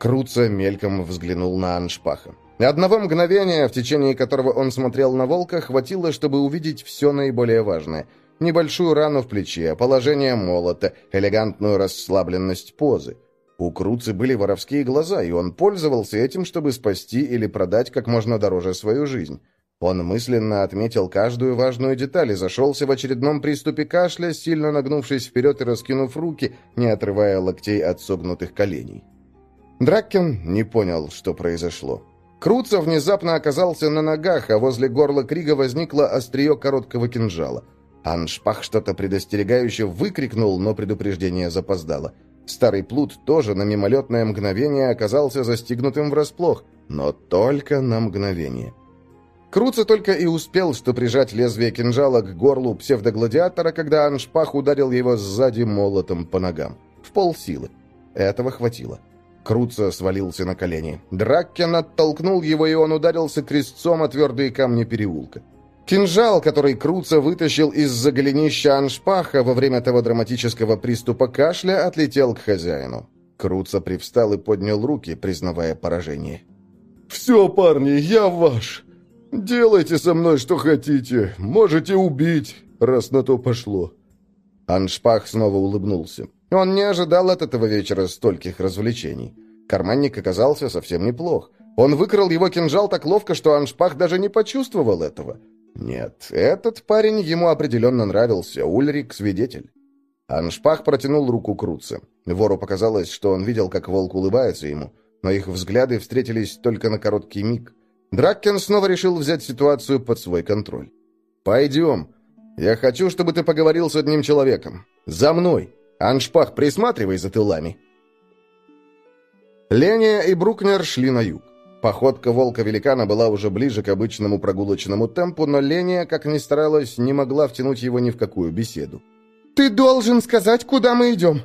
Круца мельком взглянул на Аншпаха. Одного мгновения, в течение которого он смотрел на волка, хватило, чтобы увидеть все наиболее важное. Небольшую рану в плече, положение молота, элегантную расслабленность позы. У Круцы были воровские глаза, и он пользовался этим, чтобы спасти или продать как можно дороже свою жизнь. Он мысленно отметил каждую важную деталь и зашелся в очередном приступе кашля, сильно нагнувшись вперед и раскинув руки, не отрывая локтей от согнутых коленей. Драккен не понял, что произошло. Круца внезапно оказался на ногах, а возле горла Крига возникло острие короткого кинжала. Аншпах что-то предостерегающе выкрикнул, но предупреждение запоздало. Старый плут тоже на мимолетное мгновение оказался застигнутым врасплох, но только на мгновение. Круца только и успел, что прижать лезвие кинжала к горлу псевдогладиатора, когда Аншпах ударил его сзади молотом по ногам. В полсилы. Этого хватило. Круца свалился на колени. Драккен оттолкнул его, и он ударился крестцом о твердые камни переулка. Кинжал, который Круца вытащил из-за голенища Аншпаха во время того драматического приступа кашля, отлетел к хозяину. Круца привстал и поднял руки, признавая поражение. «Все, парни, я ваш. Делайте со мной, что хотите. Можете убить, раз на то пошло». Аншпах снова улыбнулся. Он не ожидал от этого вечера стольких развлечений. Карманник оказался совсем неплох. Он выкрал его кинжал так ловко, что Аншпах даже не почувствовал этого. Нет, этот парень ему определенно нравился, Ульрик — свидетель. Аншпах протянул руку Круце. Вору показалось, что он видел, как волк улыбается ему, но их взгляды встретились только на короткий миг. Драккен снова решил взять ситуацию под свой контроль. «Пойдем. Я хочу, чтобы ты поговорил с одним человеком. За мной. Аншпах, присматривай за тылами». Леня и Брукнер шли на юг. Походка волка-великана была уже ближе к обычному прогулочному темпу, но Леня, как ни старалась, не могла втянуть его ни в какую беседу. «Ты должен сказать, куда мы идем!»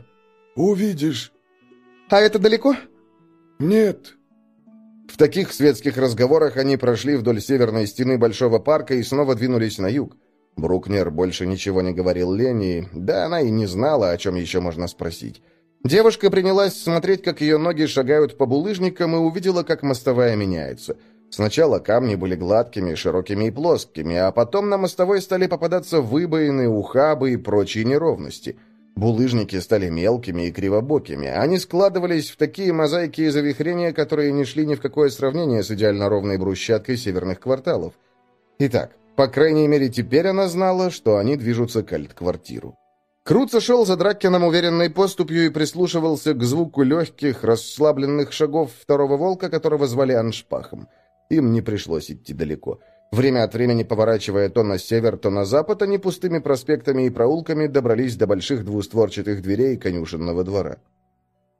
«Увидишь». «А это далеко?» «Нет». В таких светских разговорах они прошли вдоль северной стены Большого парка и снова двинулись на юг. Брукнер больше ничего не говорил Лене, да она и не знала, о чем еще можно спросить. Девушка принялась смотреть, как ее ноги шагают по булыжникам, и увидела, как мостовая меняется. Сначала камни были гладкими, широкими и плоскими, а потом на мостовой стали попадаться выбоины, ухабы и прочие неровности. Булыжники стали мелкими и кривобокими. Они складывались в такие мозаики и завихрения, которые не шли ни в какое сравнение с идеально ровной брусчаткой северных кварталов. Итак, по крайней мере, теперь она знала, что они движутся к альт-квартиру. Крут сошел за Драккеном уверенной поступью и прислушивался к звуку легких, расслабленных шагов второго волка, которого звали Аншпахом. Им не пришлось идти далеко. Время от времени, поворачивая то на север, то на запад, они пустыми проспектами и проулками добрались до больших двустворчатых дверей конюшенного двора.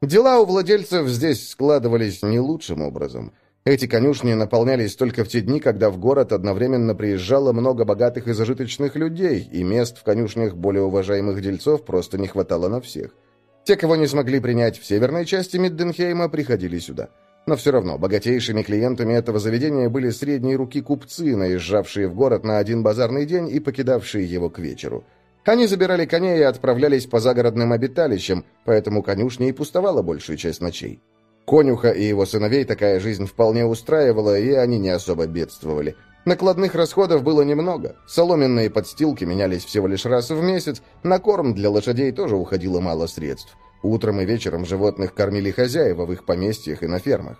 Дела у владельцев здесь складывались не лучшим образом – эти конюшни наполнялись только в те дни, когда в город одновременно приезжало много богатых и зажиточных людей, и мест в конюшнях более уважаемых дельцов просто не хватало на всех. Те, кого не смогли принять в северной части Мидденхейма, приходили сюда. Но все равно богатейшими клиентами этого заведения были средние руки купцы, наезжавшие в город на один базарный день и покидавшие его к вечеру. Они забирали коней и отправлялись по загородным обиталищам, поэтому конюшня и пустовала большую часть ночей. Конюха и его сыновей такая жизнь вполне устраивала, и они не особо бедствовали. Накладных расходов было немного. Соломенные подстилки менялись всего лишь раз в месяц, на корм для лошадей тоже уходило мало средств. Утром и вечером животных кормили хозяева в их поместьях и на фермах.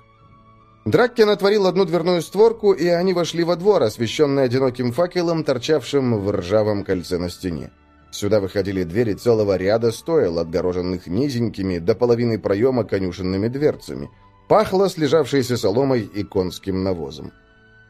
Драккен отворил одну дверную створку, и они вошли во двор, освещенный одиноким факелом, торчавшим в ржавом кольце на стене. Сюда выходили двери целого ряда стоил, отгороженных низенькими до половины проема конюшенными дверцами. Пахло слежавшейся соломой и конским навозом.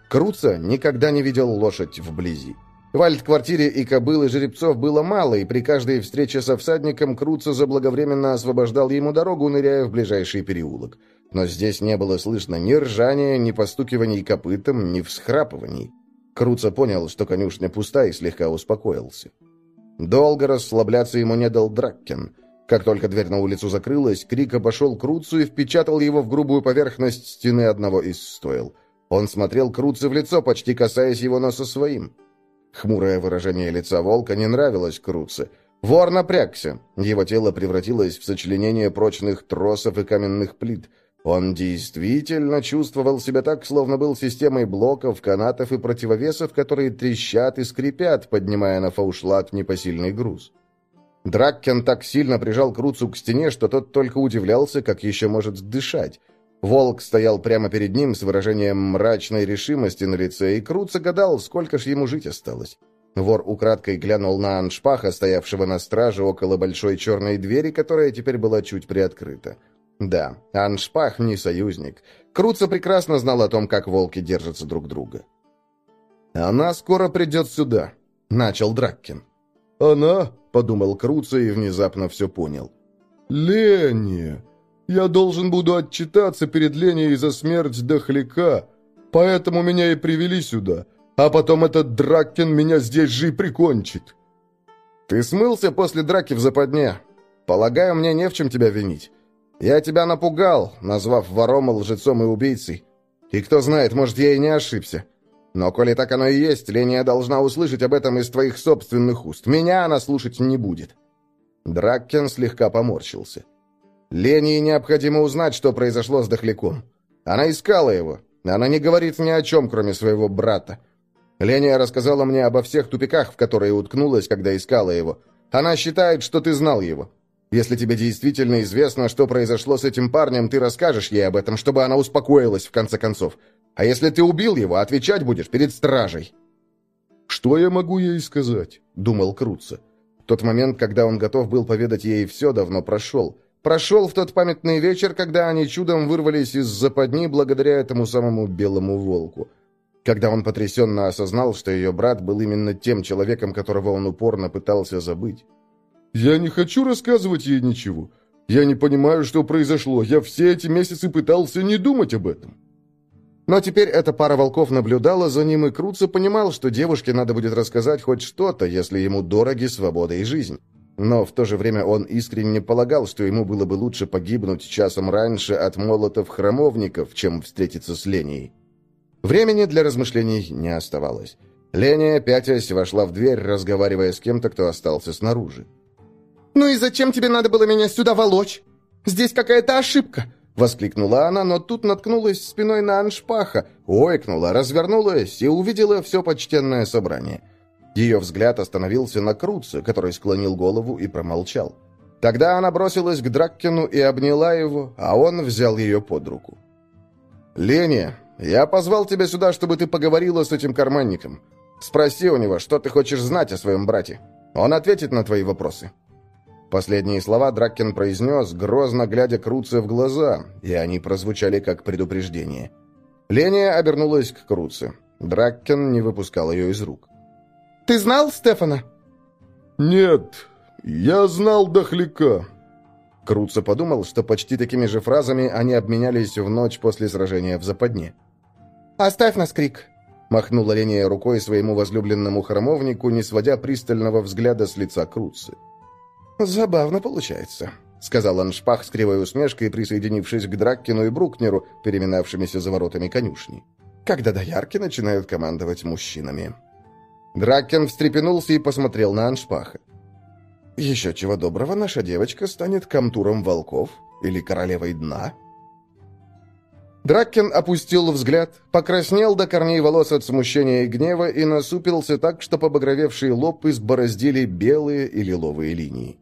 Круца никогда не видел лошадь вблизи. В альт-квартире и кобылы жеребцов было мало, и при каждой встрече со всадником Круца заблаговременно освобождал ему дорогу, ныряя в ближайший переулок. Но здесь не было слышно ни ржания, ни постукиваний копытом, ни всхрапываний. Круца понял, что конюшня пуста, и слегка успокоился. Долго расслабляться ему не дал Драккен. Как только дверь на улицу закрылась, Крик обошел Круцу и впечатал его в грубую поверхность стены одного из стоил. Он смотрел Круце в лицо, почти касаясь его носа своим. Хмурое выражение лица волка не нравилось Круце. Вор напрягся. Его тело превратилось в сочленение прочных тросов и каменных плит – он действительно чувствовал себя так, словно был системой блоков, канатов и противовесов, которые трещат и скрипят, поднимая на фаушлаг непосильный груз. Драккен так сильно прижал Круцу к стене, что тот только удивлялся, как еще может дышать. Волк стоял прямо перед ним с выражением мрачной решимости на лице, и Круца гадал, сколько ж ему жить осталось. Вор украдкой глянул на Аншпаха, стоявшего на страже около большой черной двери, которая теперь была чуть приоткрыта. Да, Аншпах не союзник. Круца прекрасно знал о том, как волки держатся друг друга. «Она скоро придет сюда», — начал Драккин. «Она?» — подумал Круца и внезапно все понял. «Леня! Я должен буду отчитаться перед Леней за смерть Дохляка, поэтому меня и привели сюда, а потом этот Драккин меня здесь же и прикончит». «Ты смылся после драки в западне. Полагаю, мне не в чем тебя винить. Я тебя напугал, назвав вором, лжецом и убийцей. И кто знает, может, я и не ошибся. Но коли так оно и есть, Ления должна услышать об этом из твоих собственных уст. Меня она слушать не будет». Драккен слегка поморщился. Лении необходимо узнать, что произошло с Дохляком. Она искала его. Она не говорит ни о чем, кроме своего брата. Ления рассказала мне обо всех тупиках, в которые уткнулась, когда искала его. Она считает, что ты знал его. Если тебе действительно известно, что произошло с этим парнем, ты расскажешь ей об этом, чтобы она успокоилась, в конце концов. А если ты убил его, отвечать будешь перед стражей». «Что я могу ей сказать?» — думал Круца. Тот момент, когда он готов был поведать ей все, давно прошел. Прошел в тот памятный вечер, когда они чудом вырвались из западни благодаря этому самому белому волку. Когда он потрясенно осознал, что ее брат был именно тем человеком, которого он упорно пытался забыть. «Я не хочу рассказывать ей ничего. Я не понимаю, что произошло. Я все эти месяцы пытался не думать об этом». Но теперь эта пара волков наблюдала за ним, и Круца понимал, что девушке надо будет рассказать хоть что-то, если ему дороги свобода и жизнь. Но в то же время он искренне полагал, что ему было бы лучше погибнуть часом раньше от молотов храмовников, чем встретиться с Ленией. Времени для размышлений не оставалось. Леня, пятясь, вошла в дверь, разговаривая с кем-то, кто остался снаружи. «Ну и зачем тебе надо было меня сюда волочь? Здесь какая-то ошибка. Воскликнула она, но тут наткнулась спиной на аншпаха, ойкнула, развернулась и увидела все почтенное собрание. Ее взгляд остановился на Круце, который склонил голову и промолчал. Тогда она бросилась к Драккину и обняла его, а он взял ее под руку. «Леня, я позвал тебя сюда, чтобы ты поговорила с этим карманником. Спроси у него, что ты хочешь знать о своем брате. Он ответит на твои вопросы». Последние слова Драккен произнес, грозно глядя Круце в глаза, и они прозвучали как предупреждение. Леня обернулась к Круце. Драккен не выпускал ее из рук. «Ты знал Стефана?» «Нет, я знал Дохляка». Круце подумал, что почти такими же фразами они обменялись в ночь после сражения в Западне. «Оставь нас, Крик!» Махнула Леня рукой своему возлюбленному храмовнику, не сводя пристального взгляда с лица Круцы. «Забавно получается», — сказал Аншпах с кривой усмешкой, присоединившись к Драккину и Брукнеру, переминавшимися за воротами конюшни. «Когда доярки начинают командовать мужчинами». Драккен встрепенулся и посмотрел на Аншпаха. «Еще чего доброго, наша девочка станет комтуром волков или королевой дна?» Драккен опустил взгляд, покраснел до корней волос от смущения и гнева и насупился так, что побагровевший лоб избороздили белые и лиловые линии.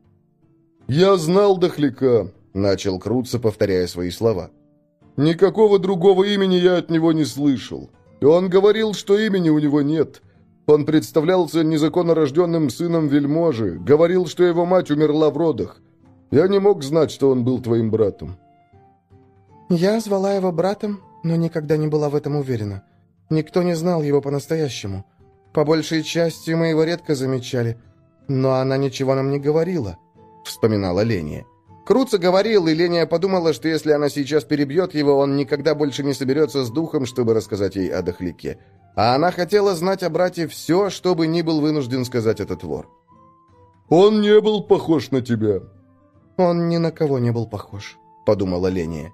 «Я знал Дохляка», — начал Круца, повторяя свои слова. «Никакого другого имени я от него не слышал. Он говорил, что имени у него нет. Он представлялся незаконно рожденным сыном вельможи, говорил, что его мать умерла в родах. Я не мог знать, что он был твоим братом». «Я звала его братом, но никогда не была в этом уверена. Никто не знал его по-настоящему. По большей части мы его редко замечали, но она ничего нам не говорила». — вспоминала Ления. Круца говорил, и Ления подумала, что если она сейчас перебьет его, он никогда больше не соберется с духом, чтобы рассказать ей о дохляке. А она хотела знать о брате все, что бы ни был вынужден сказать этот вор. «Он не был похож на тебя». «Он ни на кого не был похож», — подумала Ления.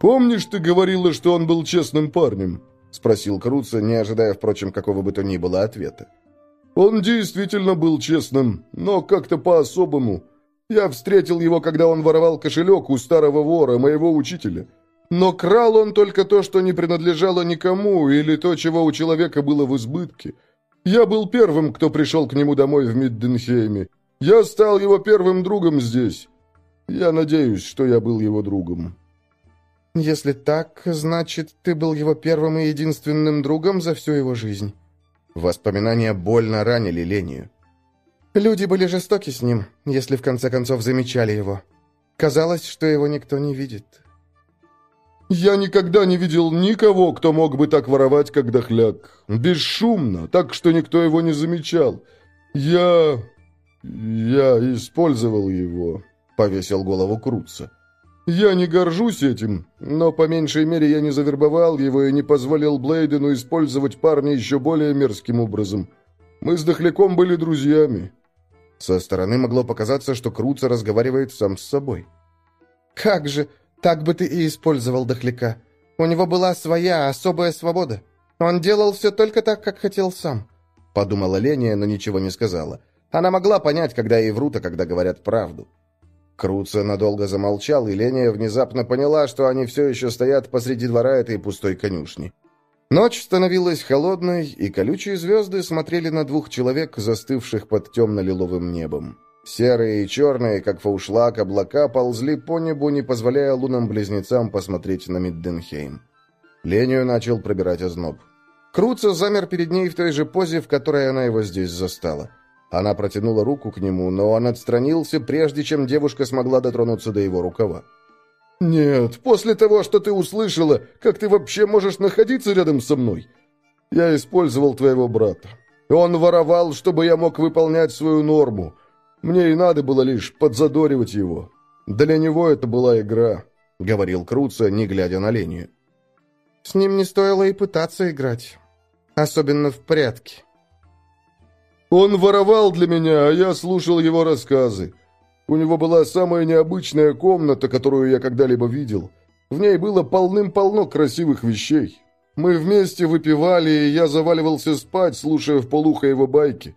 «Помнишь, ты говорила, что он был честным парнем?» — спросил Круца, не ожидая, впрочем, какого бы то ни было ответа. «Он действительно был честным, но как-то по-особому. Я встретил его, когда он воровал кошелек у старого вора, моего учителя. Но крал он только то, что не принадлежало никому, или то, чего у человека было в избытке. Я был первым, кто пришел к нему домой в Мидденхейме. Я стал его первым другом здесь. Я надеюсь, что я был его другом». «Если так, значит, ты был его первым и единственным другом за всю его жизнь». Воспоминания больно ранили Лению. Люди были жестоки с ним, если в конце концов замечали его. Казалось, что его никто не видит. «Я никогда не видел никого, кто мог бы так воровать, как дохляк. Бесшумно, так что никто его не замечал. Я... я использовал его», — повесил голову Круца. «Я не горжусь этим, но по меньшей мере я не завербовал его и не позволил Блейдену использовать парня еще более мерзким образом. Мы с Дохляком были друзьями. Со стороны могло показаться, что Круца разговаривает сам с собой. «Как же, так бы ты и использовал дохляка. У него была своя особая свобода. Он делал все только так, как хотел сам», — подумала Леня, но ничего не сказала. Она могла понять, когда ей врут, а когда говорят правду. Круца надолго замолчал, и Леня внезапно поняла, что они все еще стоят посреди двора этой пустой конюшни. Ночь становилась холодной, и колючие звезды смотрели на двух человек, застывших под темно-лиловым небом. Серые и черные, как фаушлак, облака ползли по небу, не позволяя лунным близнецам посмотреть на Мидденхейм. Леню начал пробирать озноб. Круца замер перед ней в той же позе, в которой она его здесь застала. Она протянула руку к нему, но он отстранился, прежде чем девушка смогла дотронуться до его рукава. «Нет, после того, что ты услышала, как ты вообще можешь находиться рядом со мной? Я использовал твоего брата. Он воровал, чтобы я мог выполнять свою норму. Мне и надо было лишь подзадоривать его. Для него это была игра», — говорил Круца, не глядя на Леню. «С ним не стоило и пытаться играть, особенно в прятки». Он воровал для меня, а я слушал его рассказы. У него была самая необычная комната, которую я когда-либо видел. В ней было полным-полно красивых вещей. Мы вместе выпивали, и я заваливался спать, слушая в полухо его байки.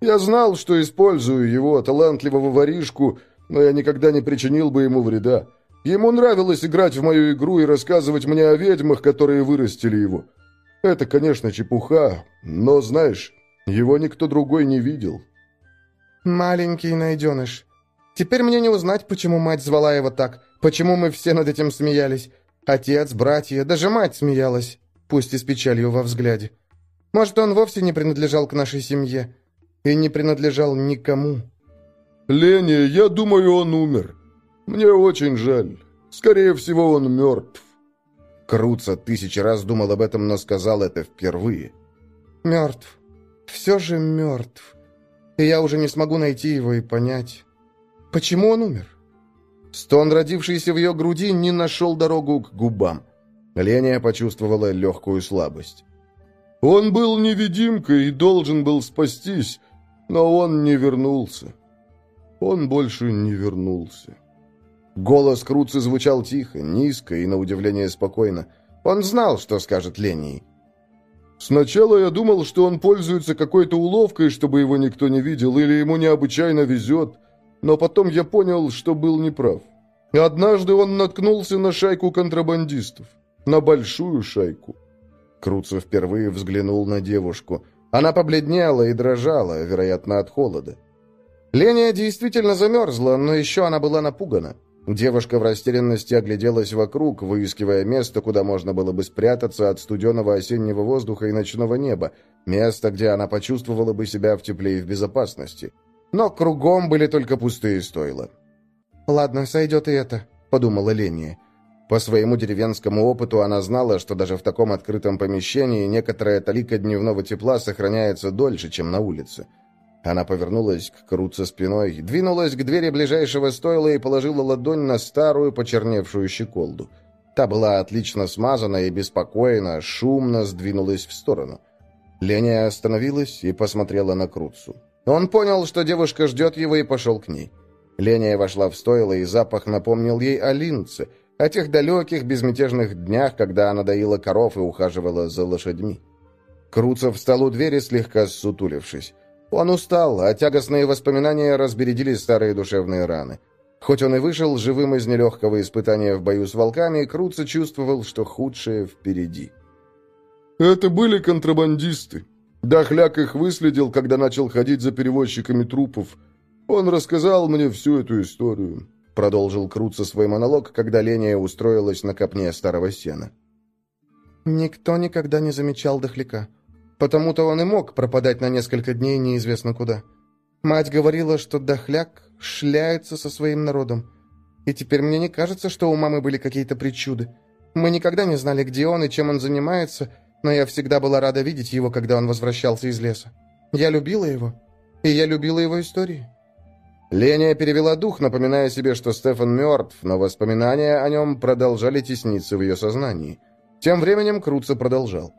Я знал, что использую его, талантливого воришку, но я никогда не причинил бы ему вреда. Ему нравилось играть в мою игру и рассказывать мне о ведьмах, которые вырастили его. Это, конечно, чепуха, но, знаешь, его никто другой не видел. «Маленький найденыш. Теперь мне не узнать, почему мать звала его так, почему мы все над этим смеялись. Отец, братья, даже мать смеялась, пусть и с печалью во взгляде. Может, он вовсе не принадлежал к нашей семье и не принадлежал никому». «Леня, я думаю, он умер. Мне очень жаль. Скорее всего, он мертв». Круца тысячи раз думал об этом, но сказал это впервые. «Мертв все же мертв. И я уже не смогу найти его и понять, почему он умер. Стон, родившийся в ее груди, не нашел дорогу к губам. Леня почувствовала легкую слабость. «Он был невидимкой и должен был спастись, но он не вернулся. Он больше не вернулся». Голос Круцы звучал тихо, низко и, на удивление, спокойно. Он знал, что скажет Леней. Сначала я думал, что он пользуется какой-то уловкой, чтобы его никто не видел, или ему необычайно везет, но потом я понял, что был неправ. Однажды он наткнулся на шайку контрабандистов. На большую шайку. Круцев впервые взглянул на девушку. Она побледнела и дрожала, вероятно, от холода. Леня действительно замерзла, но еще она была напугана. Девушка в растерянности огляделась вокруг, выискивая место, куда можно было бы спрятаться от студеного осеннего воздуха и ночного неба, место, где она почувствовала бы себя в тепле и в безопасности. Но кругом были только пустые стойла. «Ладно, сойдет и это», — подумала Леня. По своему деревенскому опыту она знала, что даже в таком открытом помещении некоторая талика дневного тепла сохраняется дольше, чем на улице. Она повернулась к Круце спиной, двинулась к двери ближайшего стойла и положила ладонь на старую почерневшую щеколду. Та была отлично смазана и беспокойно, шумно сдвинулась в сторону. Леня остановилась и посмотрела на Круцу. Он понял, что девушка ждет его, и пошел к ней. Леня вошла в стойло, и запах напомнил ей о линце, о тех далеких безмятежных днях, когда она доила коров и ухаживала за лошадьми. Круцев встал у двери, слегка ссутулившись. Он устал, а тягостные воспоминания разбередили старые душевные раны. Хоть он и вышел живым из нелегкого испытания в бою с волками, Круца чувствовал, что худшее впереди. «Это были контрабандисты. Дохляк их выследил, когда начал ходить за перевозчиками трупов. Он рассказал мне всю эту историю», — продолжил Круца свой монолог, когда Леня устроилась на копне старого сена. «Никто никогда не замечал дохляка. Потому-то он и мог пропадать на несколько дней неизвестно куда. Мать говорила, что дохляк шляется со своим народом. И теперь мне не кажется, что у мамы были какие-то причуды. Мы никогда не знали, где он и чем он занимается, но я всегда была рада видеть его, когда он возвращался из леса. Я любила его, и я любила его истории. Леня перевела дух, напоминая себе, что Стефан мертв, но воспоминания о нем продолжали тесниться в ее сознании. Тем временем Круца продолжал.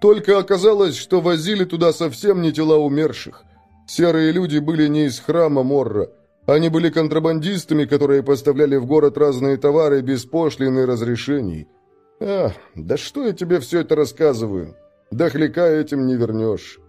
Только оказалось, что возили туда совсем не тела умерших. Серые люди были не из храма Морра. Они были контрабандистами, которые поставляли в город разные товары без пошлин и разрешений. А, да что я тебе все это рассказываю? Дохляка этим не вернешь.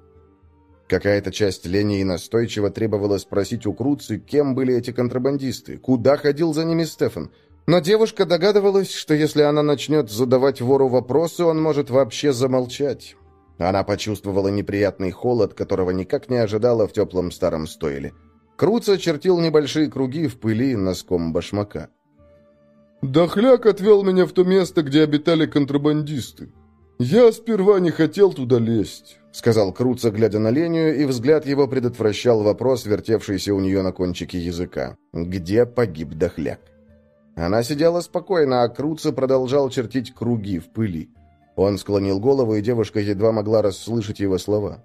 Какая-то часть Лени настойчиво требовала спросить у Круцы, кем были эти контрабандисты, куда ходил за ними Стефан. Но девушка догадывалась, что если она начнет задавать вору вопросы, он может вообще замолчать. Она почувствовала неприятный холод, которого никак не ожидала в теплом старом стойле. Круца чертил небольшие круги в пыли носком башмака. «Дохляк отвел меня в то место, где обитали контрабандисты. Я сперва не хотел туда лезть», — сказал Круца, глядя на Леню, и взгляд его предотвращал вопрос, вертевшийся у нее на кончике языка. «Где погиб Дохляк?» Она сидела спокойно, а Круца продолжал чертить круги в пыли. Он склонил голову, и девушка едва могла расслышать его слова.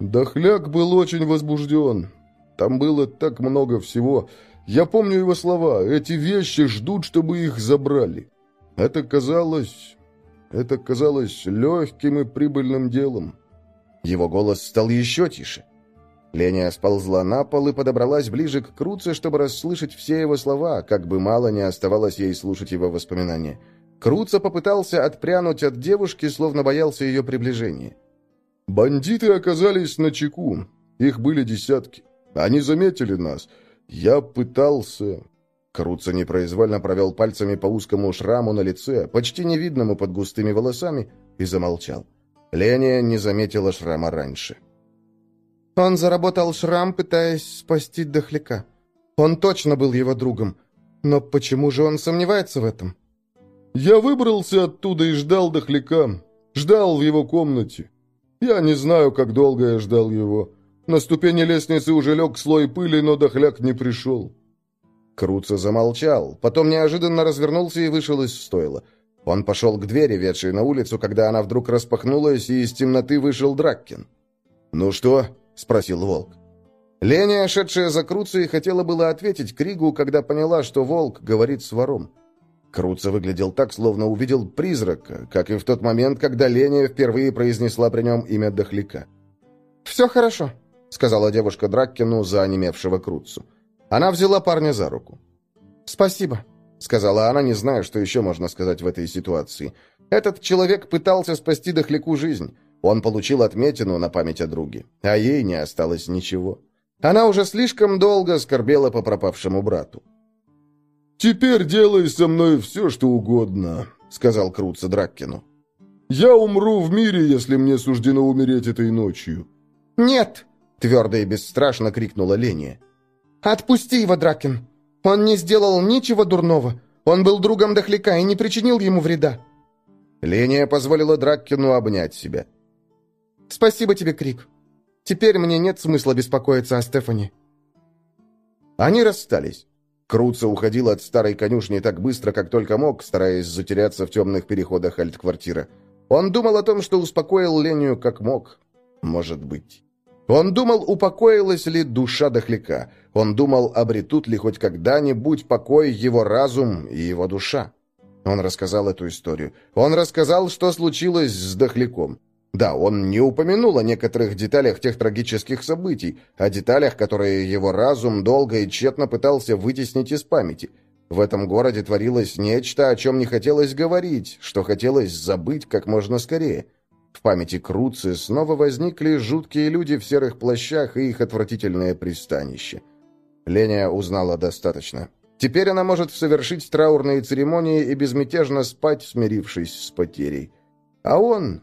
«Дохляк был очень возбужден. Там было так много всего. Я помню его слова. Эти вещи ждут, чтобы их забрали. Это казалось... Это казалось легким и прибыльным делом. Его голос стал еще тише. Леня сползла на пол и подобралась ближе к Круце, чтобы расслышать все его слова, как бы мало не оставалось ей слушать его воспоминания. Круца попытался отпрянуть от девушки, словно боялся ее приближения. «Бандиты оказались на чеку. Их были десятки. Они заметили нас. «Я пытался...» Круца непроизвольно провел пальцами по узкому шраму на лице, почти невидному под густыми волосами, и замолчал. Леня не заметила шрама раньше. «Он заработал шрам, пытаясь спасти дохляка. Он точно был его другом. Но почему же он сомневается в этом?» «Я выбрался оттуда и ждал дохляка. Ждал в его комнате. Я не знаю, как долго я ждал его. На ступени лестницы уже лег слой пыли, но дохляк не пришел. Круца замолчал, потом неожиданно развернулся и вышел из стойла. Он пошел к двери, ведшей на улицу, когда она вдруг распахнулась, и из темноты вышел Драккин. «Ну что?» — спросил Волк. Леня, шедшая за Круцей, хотела было ответить Кригу, когда поняла, что Волк говорит с вором. Круца выглядел так, словно увидел призрака, как и в тот момент, когда Леня впервые произнесла при нем имя Дохляка. «Все хорошо», — сказала девушка Драккину за онемевшего Круцу. Она взяла парня за руку. «Спасибо», — сказала она, не зная, что еще можно сказать в этой ситуации. Этот человек пытался спасти Дохляку жизнь. Он получил отметину на память о друге, а ей не осталось ничего. Она уже слишком долго скорбела по пропавшему брату. «Теперь делай со мной все, что угодно», — сказал Круца Драккину. «Я умру в мире, если мне суждено умереть этой ночью». «Нет!» Твердо и бесстрашно крикнула Леня. «Отпусти его, Дракин! Он не сделал ничего дурного. Он был другом Дохляка и не причинил ему вреда». Ления позволила Драккину обнять себя. «Спасибо тебе, Крик. Теперь мне нет смысла беспокоиться о Стефани». Они расстались. Круца уходил от старой конюшни так быстро, как только мог, стараясь затеряться в темных переходах альт-квартира. Он думал о том, что успокоил Лению как мог. Может быть. Он думал, упокоилась ли душа дохляка. Он думал, обретут ли хоть когда-нибудь покой его разум и его душа. Он рассказал эту историю. Он рассказал, что случилось с дохляком. Да, он не упомянул о некоторых деталях тех трагических событий, о деталях, которые его разум долго и тщетно пытался вытеснить из памяти. В этом городе творилось нечто, о чем не хотелось говорить, что хотелось забыть как можно скорее. В памяти Круцы снова возникли жуткие люди в серых плащах и их отвратительное пристанище. Леня узнала достаточно. Теперь она может совершить траурные церемонии и безмятежно спать, смирившись с потерей. А он...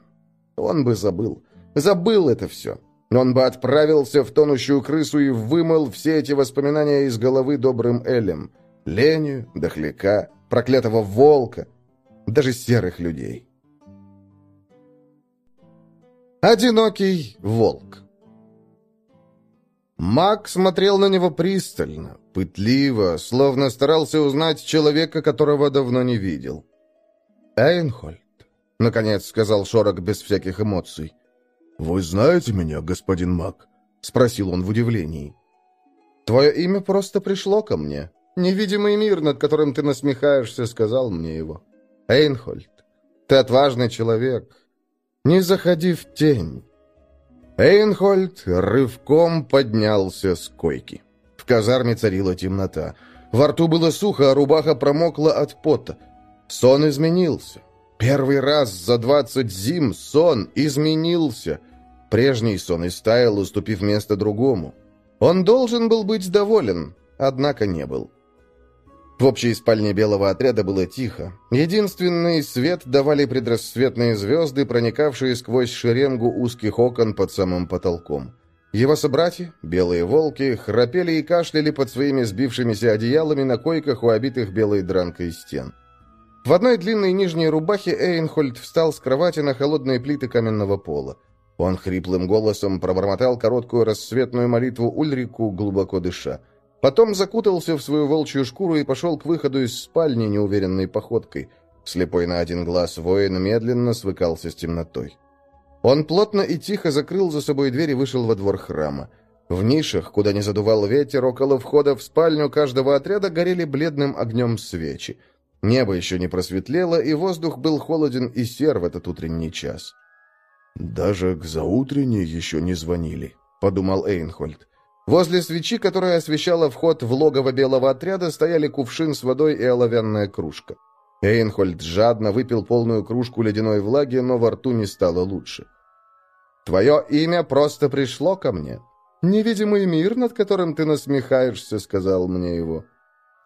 он бы забыл. Забыл это все. Он бы отправился в тонущую крысу и вымыл все эти воспоминания из головы добрым Элем. Леню, дохляка, проклятого волка, даже серых людей. Одинокий волк. Маг смотрел на него пристально, пытливо, словно старался узнать человека, которого давно не видел. «Эйнхольд», — наконец сказал Шорок без всяких эмоций. «Вы знаете меня, господин маг?» — спросил он в удивлении. «Твое имя просто пришло ко мне. Невидимый мир, над которым ты насмехаешься, сказал мне его. Эйнхольд, ты отважный человек, не заходи в тень». Эйнхольд рывком поднялся с койки. В казарме царила темнота. Во рту было сухо, а рубаха промокла от пота. Сон изменился. Первый раз за двадцать зим сон изменился. Прежний сон истаял, уступив место другому. Он должен был быть доволен, однако не был. В общей спальне белого отряда было тихо. Единственный свет давали предрассветные звезды, проникавшие сквозь шеренгу узких окон под самым потолком. Его собратья, белые волки, храпели и кашляли под своими сбившимися одеялами на койках у обитых белой дранкой стен. В одной длинной нижней рубахе Эйнхольд встал с кровати на холодные плиты каменного пола. Он хриплым голосом пробормотал короткую рассветную молитву Ульрику, глубоко дыша. Потом закутался в свою волчью шкуру и пошел к выходу из спальни неуверенной походкой. Слепой на один глаз воин медленно свыкался с темнотой. Он плотно и тихо закрыл за собой дверь и вышел во двор храма. В нишах, куда не задувал ветер, около входа в спальню каждого отряда горели бледным огнем свечи. Небо еще не просветлело, и воздух был холоден и сер в этот утренний час. «Даже к заутренне еще не звонили», — подумал Эйнхольд. Возле свечи, которая освещала вход в логово белого отряда, стояли кувшин с водой и оловянная кружка. Эйнхольд жадно выпил полную кружку ледяной влаги, но во рту не стало лучше. «Твое имя просто пришло ко мне. Невидимый мир, над которым ты насмехаешься», — сказал мне его.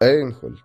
«Эйнхольд,